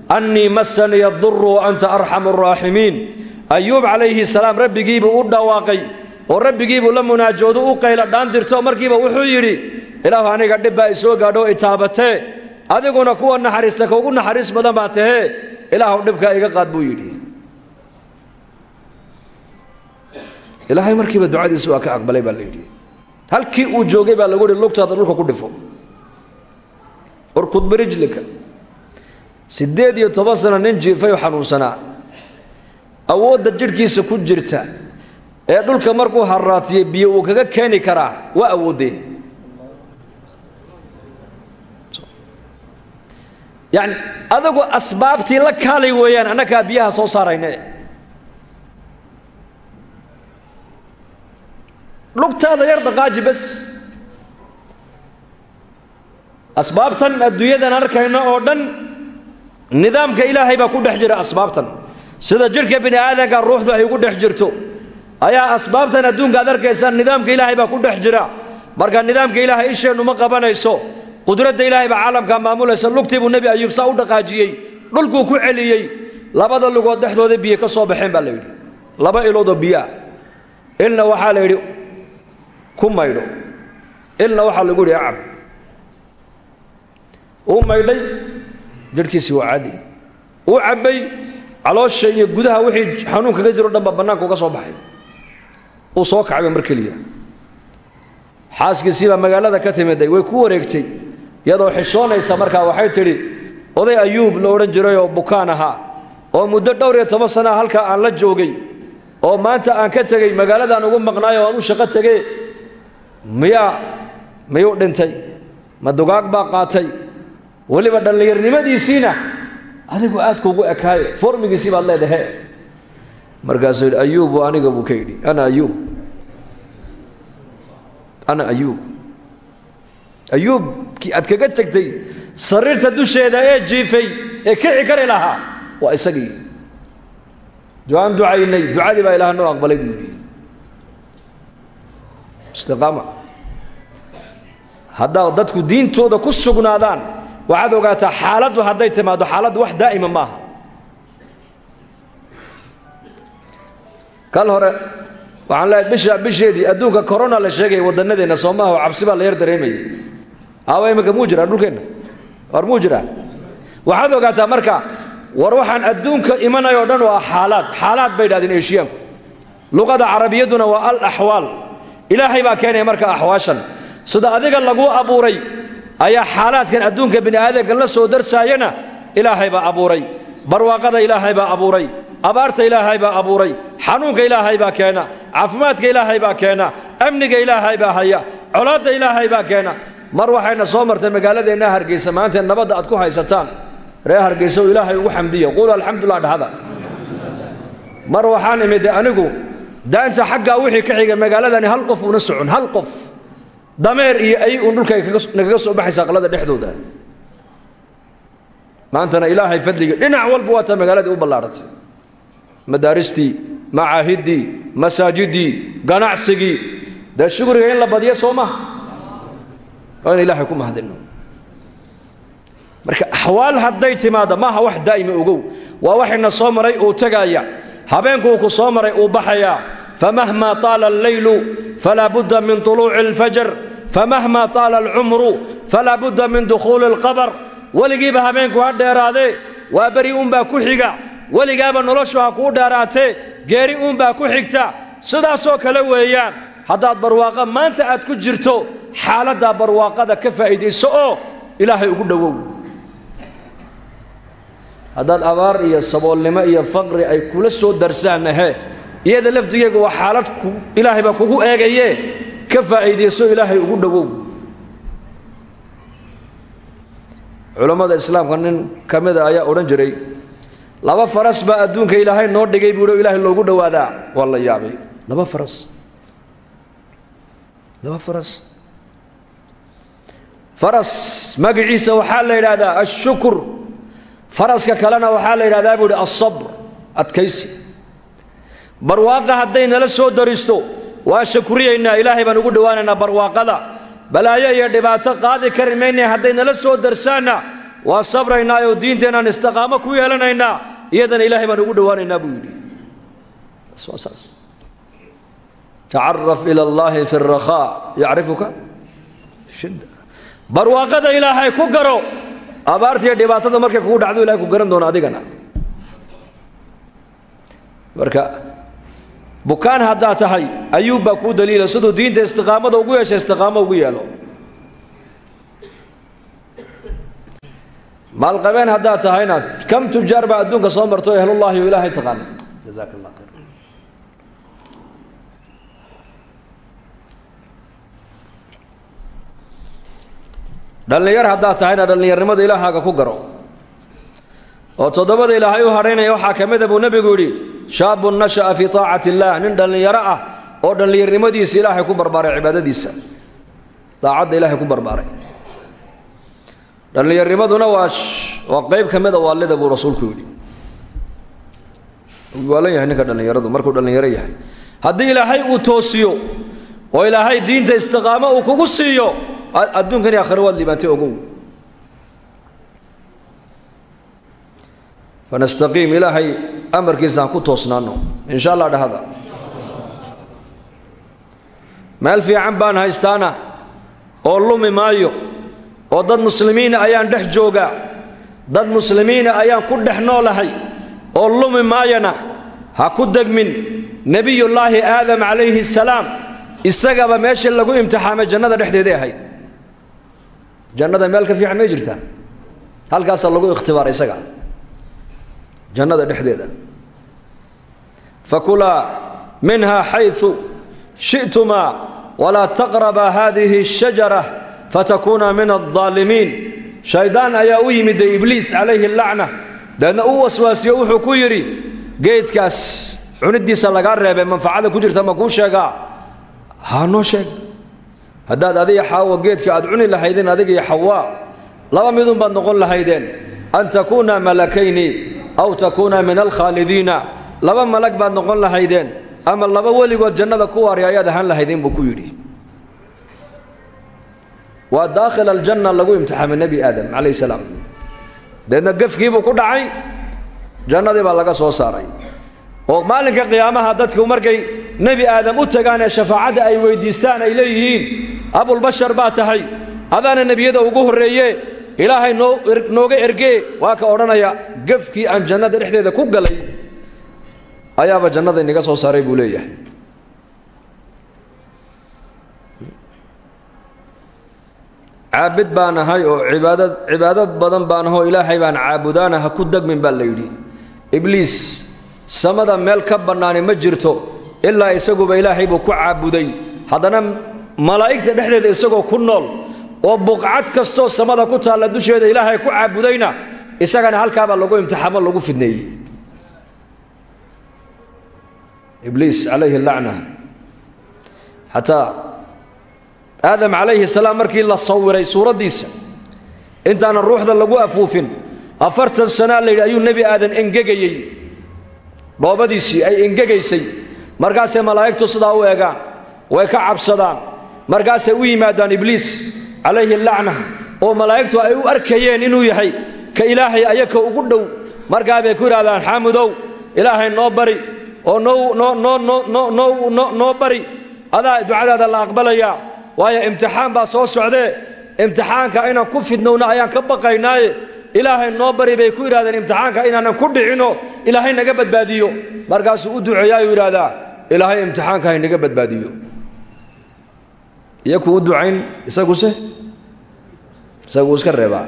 annii massaniya aduru wa anta arxamu araaximiin ayuub calayhi salaam rabbigiibuu u dhawaaqay oo rabbigiibuu la munaajoodu u qayla dhaan dirto markiiba wuxuu yidhi ilaahu aniga dhib baa isoo gaadho itaabatee adiguna kuwa naxariista kaugu naxariis badan baa tahee ilaahu dhibkaa iga qaad buu yidhi. Ilaahay markiiba ducadiisi waa ka aqbalay baa la halkii uu joogay baa lagu yihi lugtaada dhulka ku dhifo. Urkud birijlika siddeed iyo toban sano nin jiifay xanuunsanaa. Awoodda jidhkiisa ku jirta ee dhulka markuu harraatiyey biyo uu kaga keeni karaa waa awooddee yacni adagu asbaabtii la kaalay weeyaan annagaa biyaha soo saarayne. Lugtaada yar dhaqaaji bas asbaabtan adduunyadan arkayno oo dhan nidaamka ilaahay baa ku dhex jira asbaabtan. Sida jidhka bini aadanka ruuxdu ay ugu dhex jirto ayaa asbaabtan adduunka ad arkaysaan nidaamka ilaahay baa ku dhex jira. Marka nidaamka ilaahay isheennu ma qabanayso qudradda ilaahay baa caalamkaa maamulaysa. Lugtii buu nebi ayuub saa u dhaqaajiyey dhulkuu ku celiyey labada lugood dhexdooda biyo ka soo baxeen baa la yidhi. Laba iloodoo biyaa. Ilna waxaa la yidhi ku maydho. Ilna waxaa lagu yidhi acab. Uu maydhay jidhkiisii waa cadi uu cabbay caloosha iyo gudaha wixii xanuun kaga jiro dhan baa bannaanka uga soo baxay uu soo kacayba mar keliya. Xaaskiisii baa magaalada ka timiday way ku wareegtay iyadoo xishoonaysa markaa waxay tidhi oday ayuub la odhan jiray oo bukaan ahaa oo muddo dhowr iyo toban sanaa halkaa aan la joogay oo maanta aan ka tegey magaaladaan ugu maqnaay oo aan u shaqo tegee miyaa miyuu dhintay? Ma dugaag baa qaatay? Weliba dhallinyarnimadiisiina adigu aad kuugu ekaaye formigiisii baad leedahe markaasuu yidhi ayuubu aniga buu ka yidhi. Ana ayuub. Ana ayuub. Ayuubkii aad kaga tegtay sariirta dusheeda ee jiifay ee kici kari lahaa. Waa isagii. Ducaan ducaynay. Ducadii baa ilaah noo aqbalay buu yidhi. Istiqaama. Dadku diintooda ku sugnaadaan waxaad ogaataa xaaladdu hadday timaaddo xaaladdu wax daa'ima maaha kal hore waxaan leehay bisha bisheedii adduunka corona la sheegaya wadannadeenna soo maaha oo cabsi baa la yar dareemayay aawa iminka muu jiraa war muu waxaad ogaataa marka war waxaan adduunka imanay oo dhan waa xaalaad. Xaalaad bay idhahdeen eshiyaanku luqada carabiyadduna waa al axwaal ilaahay baa keenaya marka axwaashan. Sida adiga laguu abuuray ayaa xaalaadkan adduunka bini aadamka la soo darsaayana ilaahay baa abuuray. Barwaaqada ilaahay baa abuuray abaarta ilaahay baa abuuray xanuunka ilaahay baa keena caafimaadka ilaahay baa keena amniga ilaahay baa haya colaadda ilaahay baa keena. Mar waxayna soo martay magaaladeenna hargeysa maanta nabadda aad ku haysataan ree hargeysa oo ilaahay ugu xamdiya quulu alxamdulilah dhahda mar waxaan imid anigu daanta xaggaa wixii ka xiga magaaladani hal qof una socon hal qof. Dameer iyo ay uun dhulkay nagaga soo baxaysa aqlada dhexdooda. Maantana ilaahay fadligii dhinac walba waa taa magaaladii u ballaadhatay madaaristii macaahidii masaajidii ganacsigii dee shukriga in la badiya soo maha waa ilaahay ku mahadino marka axwaal hadday timaadda maaha wax daa'ima ogow. Waa waxayna soo maray uu tagaaya habeenkuu ku soo maray uu baxayaa famahma taala allaylu falaa budda min tuluuci alfajar famahma taala alcumru falaa budda min dukhuuli alqabr. Weligiiba habeenku ha dheeraadee. Waa beri unbaa ku xiga weligaaba noloshu ha kuu dheeraatee geeri uunbaa ku xigta. Sidaasoo kale weeyaan haddaad barwaaqo maanta aad ku jirto xaaladdaa barwaaqada ka faa'iidayso oo ilaahay ugu dhowow haddaad abaar iyo saboolnimo iyo faqri ay kula soo darsaan ahe iyada laftigeegu waa xaalad ilaahay baa kugu eegaye ka faa'iidayso ilaahay ugu dhowow culammada islaamka nin ka mida ayaa odhan jiray laba faras baa adduunka ilaahay noo dhigay buuhi o ilaahay loogu dhowaadaa waa la yaabay. Laba faras. Laba faras. Faras magaciisa waxaa la yidhaahdaa ashukur. Faraska kalena waxaa la yidhahdaa buu ihi alsabr adkaysi. Barwaaqa hadday nala soo daristo waan shakuriyaynaa ilaahay baan ugu dhowaanaynaa barwaaqada. Balaayo iyo dhibaato qaadi kari maynay hadday nala soo darsaanna waa sabraynaa oo diinteennaan istiqaamo ku yeelanaynaa iyadana ilaahay baan ugu dhowaanaynaa buu yidhi. Tacaraf ila allaahi fi اrakhaa yacrifuka? Barwaaqada ilaahay ku garo abaarta iyo dhibaatada markay kugu dhacdo ilahay ku garan doono adigana. Marka bukaan haddaad tahay ayuub baa kuu daliila siduu diinta istiqaamada ugu yeesha istiqaamo ugu yeelo maalqabeen haddaad tahayna kam tujaar baa adduunka soo marto ehlullahi oo ilaahay taqaana jazaaka allah khayr. Dhallinyar haddaad tahayna dhallinyarnimada ilaahaaga ku garo oo toddobada ilaahay u hadhaynaya waxaa ka mida buu nebigu yidhi shaabun nasha'a fii taacati illaah. Nin dhallinyaro ah oo dhallinyarnimadiisa ilaahay ku barbaaray cibaadadiisa. Daacadda ilaahay ku barbaaray dhallinyarnimaduna waa waa qayb ka mida waalida buu rasuulku yidhi. Waalan yahay ninka dhallinyaradu markuu dhallinyaro yahay. Haddii ilaahay uu toosiyo oo ilaahay diinta istiqaamo uu kugu siiyo adduunkan iyo aakhiro waad liibaantay ogow. Fanastaqiim ilaahay amarkiisa aan ku toosnaano insha allah dhahada meel fiican baan haystaana oo lumi maayo oo dad muslimiina ayaan dhex joogaa dad muslimiina ayaan ku dhex noolahay oo lumi maayana ha ku degmin. Nebiyullaahi aadam calayhi salaam isagaba meesha lagu imtixaamay jannada dhexdeeda ahayd. Jannada meel ka fiican may jirtaa halkaasaa lagu ikhtibaara isaga. Jannada dhexdeeda. Fakulaa minhaa xayu shitumaa walaa taqrabaa haadihi shajara fatakuuna min aaalimiin shayddaan ayaa u yimid dee ibliis calayhi alacna deedna u waswaasiyo wuxuu ku yidhi geedkaas cunidiisa lagaa reebay manfacada ku jirta ma kuu sheegaa? Haa noo sheeg. Haddaad adiga xaawa geedka aad cuni lahaydeen adiga iyo xawaa laba midun baad noqon lahaydeen. An takuuna malakayni aw takuuna min alkhaalidiina. Laba malag baad noqon lahaydeen ama laba weligood jannada ku waari ayaad ahaan lahaydeen buu ku yidhi waa daakhil aljanna lagu imtixaamay nebi aadam calayh salaam. Deedna gefkiibuu ku dhacay jannadii baa laga soo saaray. Oo maalinka qiyaamaha dadku markay nebi aadam u tagaan ee shafaacadda ay weyddiistaan ay leeyihiin abulbashar baa tahay adaana nebiyada ugu horreeye ilaahay noo nooga ergee. Waa ka odhanaya gefkii aan jannada dhexdeeda ku galay ayaaba jannada inaga soo saaray buu leeyahay caabid baan ahay oo cibaadad cibaado badan baan ahoo ilaahay baan caabudaana ha ku degmin baa la yidhi. Ibliis samada meel ka bannaani ma jirto ilaa isaguba ilaahay buu ku caabuday. Haddana malaa'igta dhexdeeda isagoo ku nool oo buqcad kastoo samada ku taalla dusheeda ilaahay ku caabudayna isagana halkaabaa lagu imtixaamo lagu fidneeyey. Ibliis calayhi lacna. Xataa aadam calayhi salaam markii la sawiray suuraddiisa intaanan ruuxda lagu afuufin afartan sanaa la yidhi ayuu nebi aadan engegayey. Dhoobadiisii ay engegaysay. Markaasay malaa'igtu sidaa u egaan way ka cabsadaan. Markaasay u yimaadaan ibliis calayhi lacna oo malaa'igtu ay u arkayeen inuu yahay ka ilaahay ayaka ugu dhow. Markaa bay ku yidhahdaan xaamudow ilaahay noo bari oo noo noo noo noo noo noo bari. Adaa ducadaada la aqbalayaa waayo imtixaan baa soo socdee imtixaanka inaan ku fidnowna ayaan ka baqaynaaye ilaahay noo bari bay ku yidhahdeen imtixaanka inaanan ku dhicino. Ilaahay naga badbaadiyo. Markaasuu u duceeyaayuu yidhaahdaa ilaahay imtixaanka haynaga badbaadiyo. Iyo kuu ducayn isaguse? Isaguu iska reebaa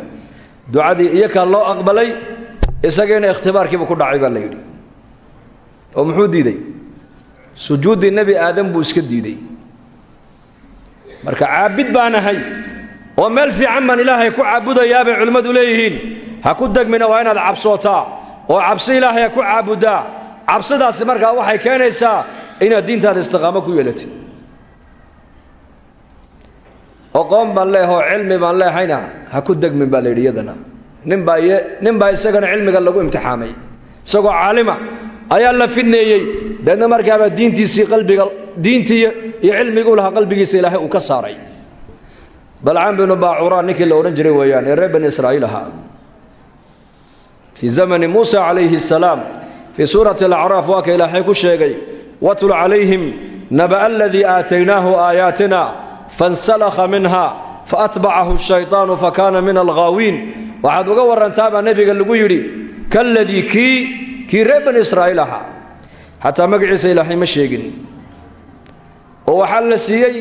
ducadii iyakaa loo aqbalay isagiina ikhtibaarkiibu ku dhacay baa la yidhi. Oo muxuu diidey sujuuddii nebi aadam buu iska diidey marka caabid baan ahay. Oo meel fiican baan ilaahay ku caabudayaa bay culimmadu leeyihiin. Ha ku degmina waa inaad cabsootaa. Oo cabsi ilaahay ha ku caabuddaa cabsidaasi markaa waxay keenaysaa inaad diintaada istiqaamo ku yeelatid. Oqoon baan leehoo cilmi baan leehayna ha ku degmin baa la yidhi iyadana. Ninbaa iy nin baa isagana cilmiga lagu imtixaamay. Isagoo caalima ayaa la fidneeyey deedna markaaba diintiisii qalbiga diintii iyo cilmiguu lahaa qalbigiisa ilaahay uu ka saaray. Balcaan binu baacuraan ninkii la odhan jiray weeyaan ee bani israa'iil ahaa. Fii zamani muusa calayhi asalaam fii suurati alacraaf waa ka ilaahay ku sheegay watlu calayhim naba'a aladii aataynaahu aayaatina fansalakha minha faatbacahu shayطaanu fakaana min alghaawiin waxaad uga warrantaa baa nebiga lagu yidhi kaladii kii kii reer bani israa'iil ahaa. Xataa magaciisa ilaahay ma sheegin oo waxaa la siiyey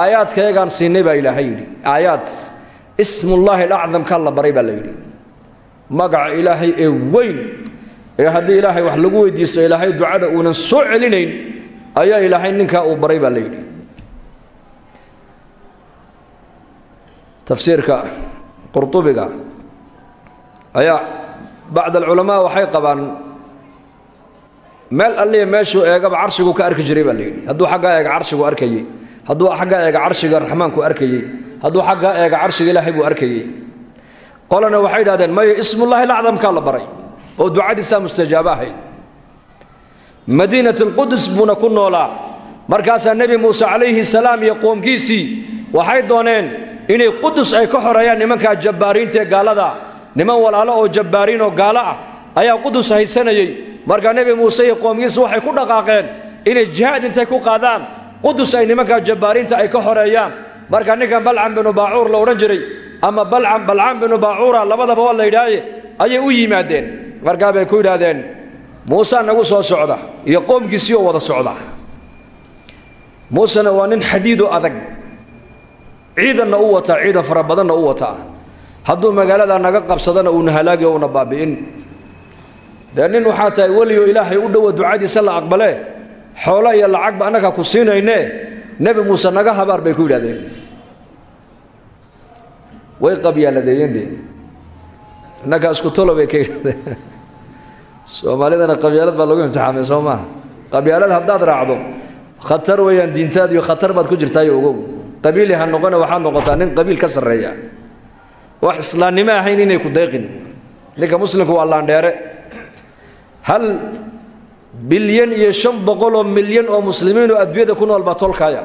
aayaadkayagaan siinay baa ilaahay yidhi. Aayaad ismullaahi alacdamkaa la baray baa la yidhi. Magaca ilaahay ee weyn ee haddii ilaahay wax lagu weydiisto ilaahay ducada uunan soo celinayn ayaa ilaahay ninkaa uu baray baa la yidhi. Tafsiirka qurtubiga ayaa bacd alculamaa waxay qabaan meel alliya meeshuu eegaba carshigu ka arki jiray baa la yidhi. Hadduu xaggaa eega carshigu arkayey hadduu xaggaa eega carshiga raxmaanku arkayey hadduu xaggaa eega carshiga ilaahay buu arkayey. Qolana waxay idhahdeen maya ismullaahi lacdamkaa la baray oo ducadiisaa mustajaabo ahayd madiinat alqudus buuna ku noolaa markaasaa nebi muuse calayhi salaam iyo qoomkiisii waxay dooneen inay qudus ay ka xoreeyaan nimankaa jabbaariinta gaalada. Niman walaalo oo jabbaariin oo gaalo ah ayaa qudus haysanayey markaa nebi muuse iyo qoomkiisa waxay ku dhaqaaqeen inay jihaad intay ku qaadaan qudus ay nimankaa jabbaariinta ay ka xoreeyaan markaa ninkan balcam binu baacuur la odhan jiray ama balcam binu baacuura labadaba waa la yidhaaye ayay u yimaadeen. Markaa bay ku yidhaahdeen muuse nagu soo socda iyo qoomkiisii oo wada socda. Muusena waa nin xadiidoo adag. Ciidanna u wataa ciidan fara badanna u wataa hadduu magaaladaa naga qabsadana uuna halaagi o una baabi'in dee nin waxaa tahay weliyo ilaahay u dhowa ducadiisa la aqbale xoolo iyo lacagba annaga ku siinayne nebi muuse naga habaar bay ku yidhahdeen way qabyaaladeeyeen dee. Innaga isku tolo ka yidhahdeen [LAUGHS] soomaalidana qabyaalad baa lagu imtixaamay soo maaha qabyaalad haddaad raacdo khatar weeyaan diintaadiyo khatar baad ku jirtaayo ogow. Qabiili ha noqone waxaad noqotaa nin qabiil ka sarreeya. Wax islaannimo ahayn inay ku deeqin. Ninka muslimku waa laandheere hal bilyan iyo shan boqol oo milyan oo muslimiin oo adduunyada ku nool baa tolkaaya.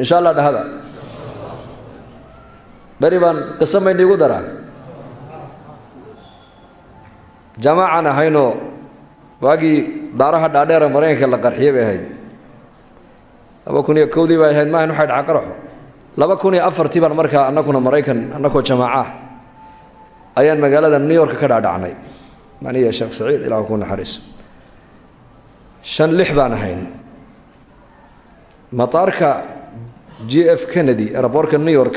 Insha allah dhahada. Beri baan qiso mayna igu daraa. Jamaacan ahaynoo waagii daaraha dhaadheera maraykanka la qarxiye bay ahayd. Laba kun iyo kowdii bay ahayd maahan waxay dhaca qaraxo. Laba kun iyo afartii baan markaa annakuna maraykan annakoo jamaaca ah ayaan magaalada new york ka dhaadhacnay maniya sheekh saciid ilah ku naxariiso shan lix baan ahayn. Mataarka g f kennedy eraboorka new york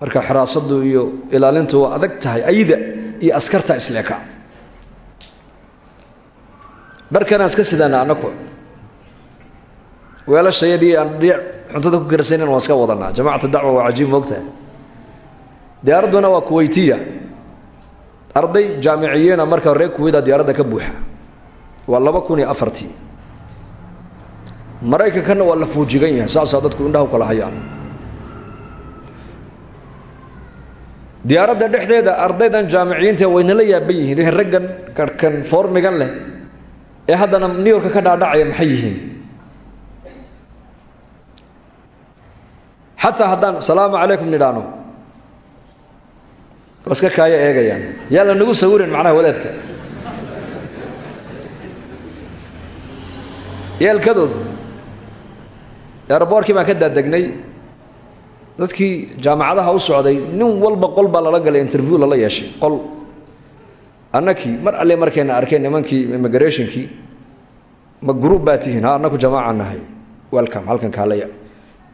marka xiraasadu iyo ilaalintu waa adag tahay ayda iyo askarta isleeka. Barkanaan iska sidaana annaku weelashayadii aan dhiic cuntada ku karsaynan waan iska wadanaa jamacatu dacwa waa cajiib moogtahay. Diyaaradduna waa kuweytiya arday jaamiciyiina marka reer kuweyda diyaaradda ka buuxa. Waa laba kun waa la fuujigan yahay saasaa dadku indhaha kala hayaan. Diyaaradda dhexdeeda ardaydan jaamiciyiinta waynala yaaban yihiin wixii raggan karhkan leh. Ee haddana new yorka ka dhaadhacaya maxay yihiin? Xataa haddaan salaamu calaykum nidhaano waska kaaya eegayaan. Yaa la nagu sawirin macnaha wadaadka yeelkadood eeraboorkii baan ka daadegnay dadkii jaamacadaha u socday nin walba qol baa lala galay interview lala yeeshay qol. Annakii mar alle markayna arkeen nimankii immigrationkii ma gruub baa tihiin ha annaku jamaaca nahay. Welcome halkan kaalaya.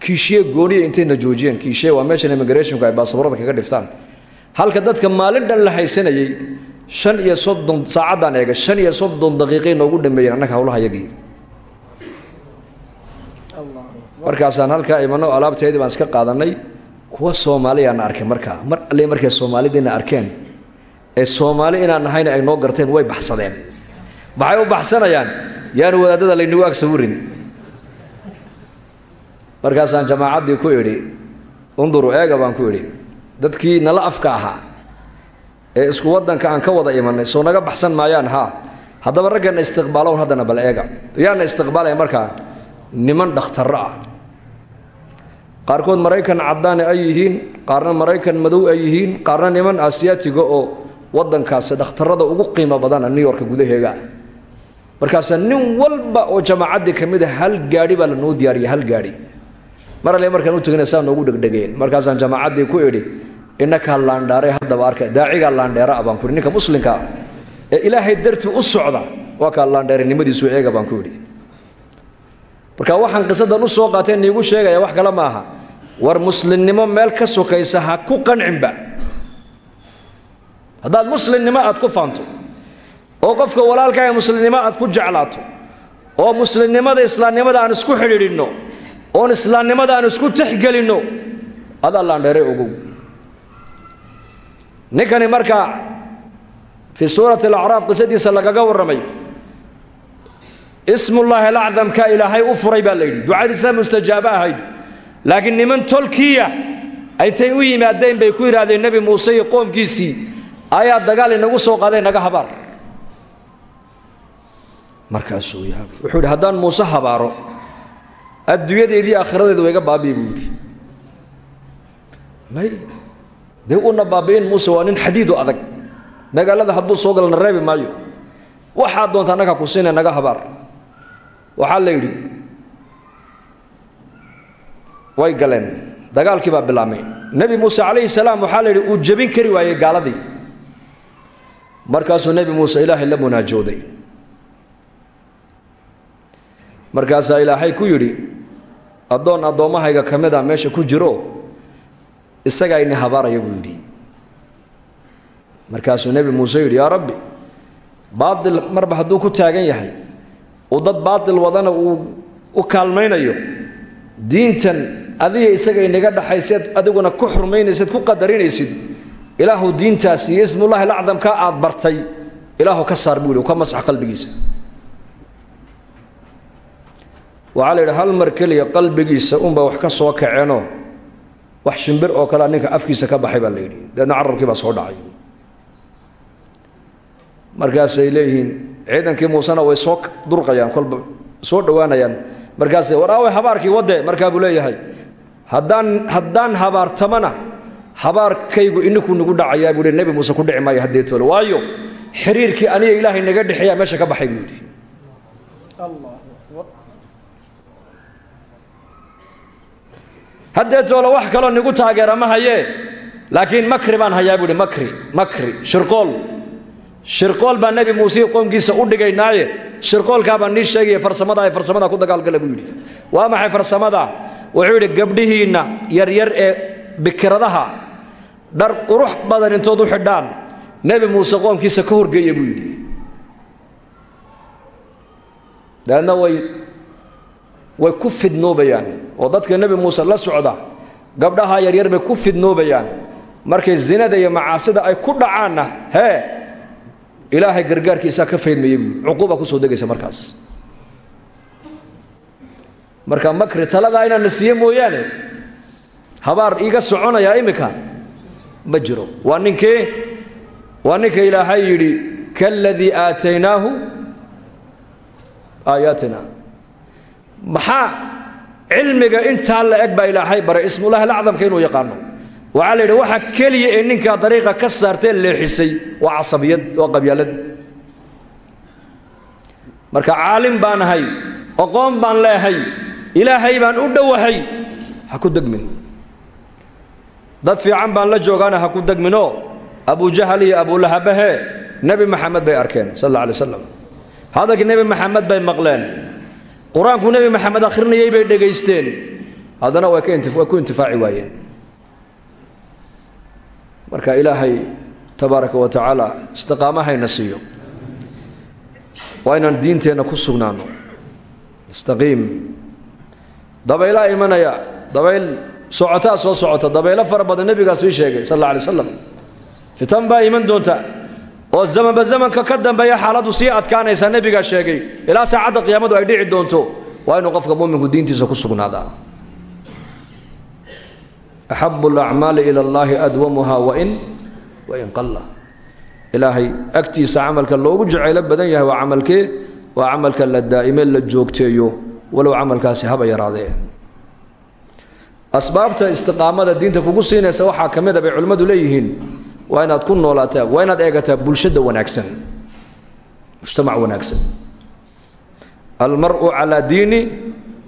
Kiishiye gooniya intayna joojiyeen kiishiye waa meeshan immigrationku ay baasaboorada kaga dhiftaan halka dadka maalin dhan la haysanayey shan iyo soddon saacaddaan eega shan iyo soddon daqiiqay noogu dhameeyeen annaga hawlahayagii markaasaan halkaa imano alaabteedii baan iska qaadanay kuwa soomaaliyaana arkay markaa. Mar alle markay soomaalidiina arkeen ee soomaali inaan nahayna ay noo garteen way baxsadeen. Maxay u baxsanayaan? Yaanu wadaadada laynagu ag sawirin markaasaan jamaacaddii ku idhi unduru eega baan ku idhi dadkii nala afka ahaa ee isku waddanka aan ka wada imanay soo naga baxsan maayaan haa haddaba raggana istiqbaalown haddana bal eega. Yaana istiqbaalaya markaa niman dhakhtarro ah. Qaarkood maraykan caddaane ay yihiin qaarna maraykan madow ay yihiin qaarna niman asiyaatiga oo waddankaasi dhakhtarrada ugu qiimo badana new yorka gudaheega. Markaasaa nin walba oo jamaacaddii ka mid a hal gaadhi baa lanoo diyaariyay hal gaadhi. Mar alle markaan u tegina saa noogu dhegdhegeen markaasaan jamaacaddii ku idhi innakaa laandhaaray haddaba arka daacigaa laandheera a baan ku idhi ninka muslimkaa ee ilaahay dartii u socda waa kaa laandheerinimadiisu eega baan ku idhi. Marka waxaan qisadan u soo qaateen niigu sheegaya wax kale ma aha. War muslimnimo meel ka sokaysa ha ku qancinba haddaad muslimnimo aad ku faanto oo qofka walaalka ee muslimnimo aad ku jeclaato oo muslimnimada islaamnimada aan isku xidhiidhinno oon islaamnimada aan isku tixgelinno adaa laandheere ogow ninkani markaa fii suurati alacraaf qisadiisa lagaga warramay ismullaahi alacdamka ilaahay u furay baa la yidhi. Ducadiisa mustajaabo ahayd. Laakiin niman tolkiya intay u yimaadeen bay ku yidhaahdeen nebi muuse iyo qoomkiisii ayaa dagaal inagu soo qaaday naga habaar. Markaasuu yaabay wuxuu yidhi haddaan muuse habaaro adduunyadeedii aakhiradeedu wayga baabi'i buu yidhi. May dee una baabi'in muuse waa nin xadiidu adag. Magaalada hadduu soo galana reebi maayo. Waxaad doonta annaga ku siina naga habaar. Waxaa la yidhi way galeen dagaalkii baa bilaabmay. Nebi muuse calayhi salaam waxaa la yidhi uu jebin kari waayey gaaladii. Markaasuu nebi muuse ilaahay la munaajooday. Markaasaa ilaahay ku yidhi addoon addoommahayga ka mid a meesha ku jiro isagaa ini habaaraya buu yidhi. Markaasuu nebi muuse yidhi yaa rabbi baatil marba hadduu ku taagan yahay uu dad baatil wadana uu u kaalmaynayo diintan adiga isaga inaga dhaxayseed adiguna ku xurmaynaysid ku qadarinaysid ilaahu diintaas iyo ismullahi lacdamkaa aad bartay ilaahu ka saar buu ka masax qalbigiisa. Waxaa la yidhi hal mar keliya qalbigiisa unba wax ka soo kaceenoo wax shimbir oo kalea ninka afkiisa ka baxay baa la yidhi. Deedna carabkii baa soo dhacay. Markaasay leeyihiin ciidankii muusena way soo durqayaan kolba soo dhowaanayaan. Markaasay war aaway habaarkii wadde markaa buu leeyahay. Haddaan haddaan habaartamana habaarkaygu ininkuu nagu dhacayaa buu nebi muuse ku dhici maayo haddeetoole waayo xiriirkii aniga ilaahay naga dhexeeyaa meesha ka baxay buu yidhi haddeetoole wax kaloo nigu taageera ma hayee laakiin makri baan hayaa buu ihi makri makri shirqool. Shirqool baa nebi muuse qoomkiisa u dhigaynaaye. Shirqoolkaa baan nii sheegaya farsamada ay farsamada ku dagaalgala buu yidhi. Waa maxay farsamada? Wuxuu yidhi gabdhihiinna yaryar ee bikiradaha dhar qurux badan intood u xidhaan. Nebi muuse qoomkiisa ka horgeeya buu yidhi. Dabeedna way way ku fidnoobayaan oo dadka nebi muuse la socda gabdhaha yaryar bay ku fidnoobayaan. Markay zinada iyo macaasida ay ku dhacaanna hee ilaahay gargaarkiisaa ka faydmayey buui cuquuba ku soo degaysa markaas. Marka makri taladaa inaan na siiye mooyaane habaar iiga soconayaa iminka ma jiro. Waa ninkee waa ninka ilaahay yidhi kaaladii aataynaahu aayaatina maxaa cilmiga intaa la eg baa ilaahay baray ismullahi lacdamka inuu yaqaano. Waxaa la yidhi waxa keliya ee ninkaa dariiqa ka saartee leexisay waa casabiyad waa qabyaalad. Marka caalim baan ahay oqoon baan leehay ilaahay baan u dhowahay ha ku degmin. Dad fiican baan la joogaana ha ku degminoo? Abujahal iyo abulahabahe nebi maxamed bay arkeen sal alla alay slam hadalkii nebi maxamed bay maqleen qur'aanku nebi maxamed akhrinayay bay dhegaysteen. Haddana way way ku intifaaci waayeen. Marka ilaahay tabaaraka wa tacaala istiqaamahayna siiyo. Waa inaan diinteenna ku sugnaano. Istaqiim dabaylaa imanaya. Dabayl socotaa soo socota. Dabaylo fara badan nebigaa sii sheegay sal alla alay slam fitan baa iman doonta oo zamanba zamanka ka dambeeya xaaladdu sii adkaanaysaa nebigaa sheegay. Ilaa saacadda qiyaamadu ay dhici doonto waa inuu qofka muminku diintiisa ku sugnaadaa. Axabu alacmaali ila allaahi adwamuha wain wain qalla. Ilaahay agtiisa camalka loogu jacaylo badan yahay waa camalkee waa camalka la daa'ime la joogteeyo walow camalkaasi haba yaraadee. Asbaabta istiqaamada diinta kugu siinaysa waxaa ka mid a bay culimmadu leeyihiin waa inaad ku noolaataa? Waa inaad eegataa bulshada wanaagsan? Mujtamac wanaagsan. Almar'u calaa diini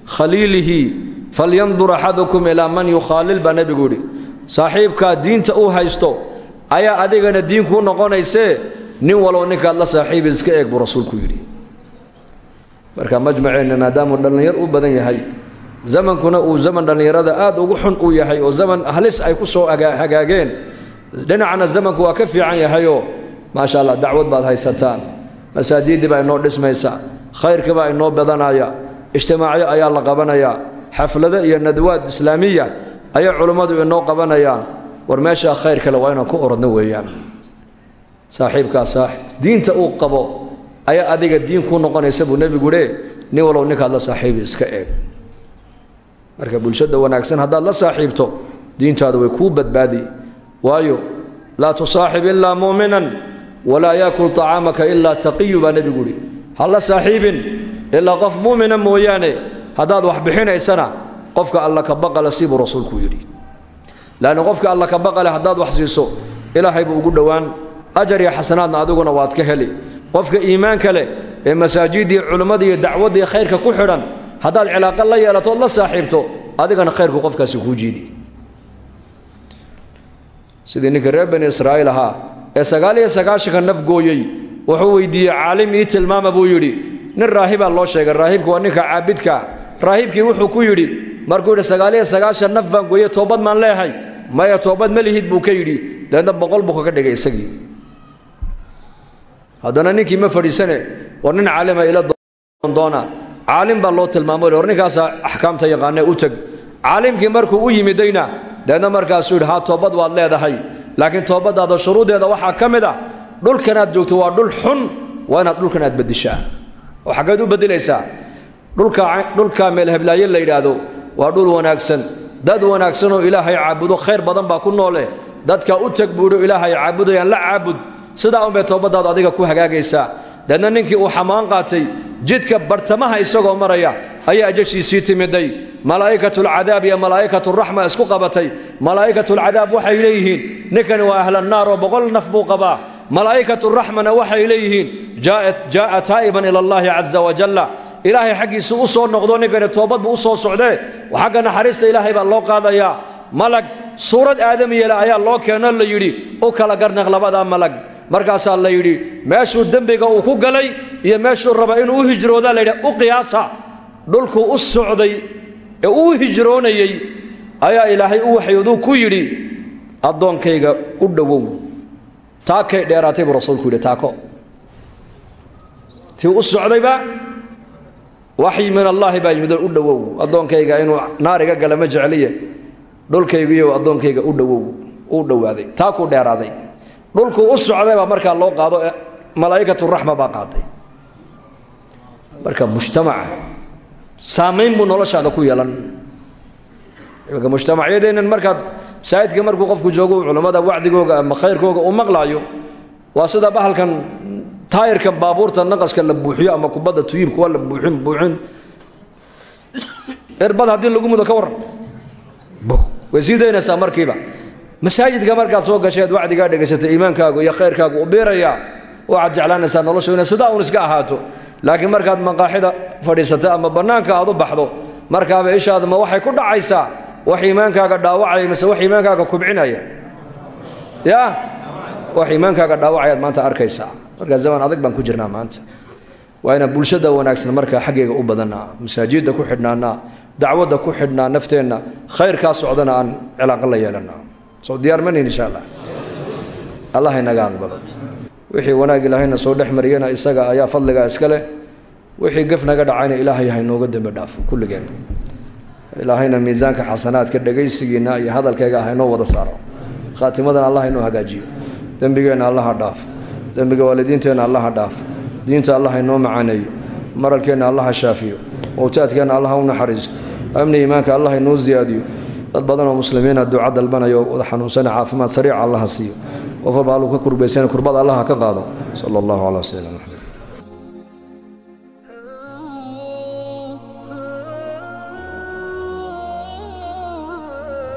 khaliilihi falyandur axadukum ilaa man yukhaalil baa nebigu yidhi. Saaxiibkaa diinta uu haysto ayaa adigana diin kuu noqonaysee nin walow ninkaad la saaxiibi iska eeg buu rasuulku yidhi. Marka majmaceenna maadaamuu dhallinyar u badan yahay zamankuna uu zaman dhallinyarada aad ugu xun uu yahay oo zaman halis ay ku soo hagaageen dhinacna zamanku waa ka fiican yahayoo maasha allah dacwad baad haysataan. Masaajiiddii baa inoo dhismaysa. Khayrkii baa inoo badanaya. Ijtimaacyo ayaa la qabanayaa xaflado iyo nadwaad islaamiya ayay culummadu inoo qabanayaan. War meeshaa khayr kale waa inaan ku orodno weeyaan. Saaxiibkaas diinta uu qabo ayaa adiga diin kuu noqonaysa buu nebigu dhe nin walow ninkaad la saaxiibi iska eeg. Marka bulshada wanaagsan haddaad la saaxiibto diintaadu way kuu badbaadi waayo laa tusaaxib ilaa muuminan walaa yaakul طacaamaka ilaa taqiyu baa nebigu ihi ha la saaxiibin ilaa qof muumina mooyaane haddaad wax bixinaysana qofka alla ka baqale sibuu rasuulku yidhi. Laanna qofka alla ka baqale haddaad wax siiso ilaahay buu ugu dhowaan ajar iyo xasanaadna adiguna waad ka heli. Qofka iimaanka leh ee masaajiddii culimmada iyo dacwaddii khayrka ku xidhan haddaad cilaaqo la yeelato ood la saaxiibto adigana khayrku qofkaasi kuu jiidi sidii ninkii reer bani israa'iil ahaa ee sagaal iyo naf gooyey wuxuu weydiiyey caalim ii tilmaama buu yidhi. Nin raahibaa loo sheegay raahibka waa ninka caabidkaa raahibkii wuxuu ku yidhi markuu yidhi sagaaliyo sagaashan naf baan gooye toobad maan leehay. Maya toobad ma lihid buu ka yidhi. Dabeedna boqol buu kaga dhigay isagii. Haddana ninkii ma fadhiisane war nin caalima ila doona. Caalim baa loo tilmaamo war ninkaasaa axkaamta yaqaanee u teg caalimkii markuu u yimidayna dabeedna markaasuu yidhi haa toobad waad leedahay laakiin toobaddaada shuruuddeeda waxaa ka mid ah dhulkanaad joogto waa dhul xun waa inaad dhulkan aad beddishaa. Oo xaggeed u beddelaysaa dhulka meelheblaaye la yidhaahdo waa dhul wanaagsan. Dad wanaagsanoo ilaahay caabudo khayr badan baa ku noole dadka u teg buudho ilaahay caabudayaan la caabud. Sidaa unbay toobaddaadu adiga ku hagaagaysaa. Deedna ninkii uu xamaan qaatay jidka bartamaha isagoo maraya ayaa ajashiisii timiday malaa'ikatulcadaab iyo malaa'ikaturaxma isku qabatay. Malaa'ikatulcadaab waxay leeyihiin ninkani waa ahlannaar oo boqol naf buu qabaa. Malaa'ikaturaxmana waxay leeyihiin jaa'a taa'iban ila allaahi caza wajalla ilaahay xaggiisa u soo noqdo ninkani toobad buu u soo socdee xagga naxariista ilaahay baa loo qaadayaa malag suurad aadam yeela ayaa loo keeno la yidhi u kala garnaq labadaa malag markaasaa la yidhi meeshuu dembiga uu ku galay iyo meeshuu raba inuu u hijroodaa layidhi u qiyaasa dhulkuu u socday ee uu hijroonayey ayaa ilaahay u waxyooduu ku yidhi addoonkayga u dhowow taakay dheeraatay buu rasuulku yidhi taako. Tii u socdayba waxyi min allaahi baa yimid u dhowow addoonkayga inuu naariga gala ma jecliye dhulkaygiiyo addoonkayga u dhowow uu dhowaaday taakuu dheeraaday dhulkuu u socday baa markaa loo qaado malaa'ikaturaxma baa qaaday marka mujtamaca saamayn buu noloshaada ku yeelan. Imika mujtamacyadeennan markaad masaajidka markuu qofku joogo culammada wacdigooga ama khayrkooga uu maqlaayo. Waa sida bahalkan taayirkan baabuurta naqaska la buuxiyo ama kubadda tuyibka waa la buuxin buuxin. Erbad haddii lagu mudo ka warran way sii daynaysaa markiiba masaajidka markaad soo gasheed wacdigaa dhegaysatay iimaankaagu iyo khayrkaagu u biirayaa waxaad jeclaanaysaa noloshu sidaa uun iska ahaato. Laakiin markaad maqaaxida fadhiisatay ama bannaanka aad u baxdo markaaba ishaadu ma waxay ku dhacaysaa wax iimaankaaga dhaawacaya mise wax iimaankaaga kubcinaya ya? Wax iimaankaaga dhaawacayaad maanta arkaysaa. Markaa zaman adag baan ku jirnaa maanta. Waa inaan bulshada wanaagsan markaa xaggeega u badannaa masaajidda ku xidhnaanaa dacwadda ku xidhnaa nafteenna khayrkaa socdana aan cilaaqo la yeelannaa soo diyaar manin insha allah allah inaga aqbalo wixii wanaag ilaahayna soo dhex mariyana isaga ayaa fadligaa iska leh. Wixii gef naga dhacayna ilaahay haynooga dembi dhaafo kulligeen ilaahayna miisaanka xasanaadka dhegaysigiinna iyo hadalkayga haynoo wada saaro. Khaatimadana allah haynoo hagaajiyo. Dembigeenna allaha dhaafo. Dembiga waalidiinteenna allaha dhaafo. Diinta allah haynoo macaaneeyo maralkeenna allaha shaafiyo. Mowtaadkeenna allaha u naxariisto amni iimaanka allah haynoo ziyaadiyo dad badanoo muslimiina duca dalbanayo wada xanuunsana caafimaad sariica allaha siiyo. Qof walba alluu ka kurbaysana kurbada allaha ka qaado. Sala allahu calaa sayidina maxamed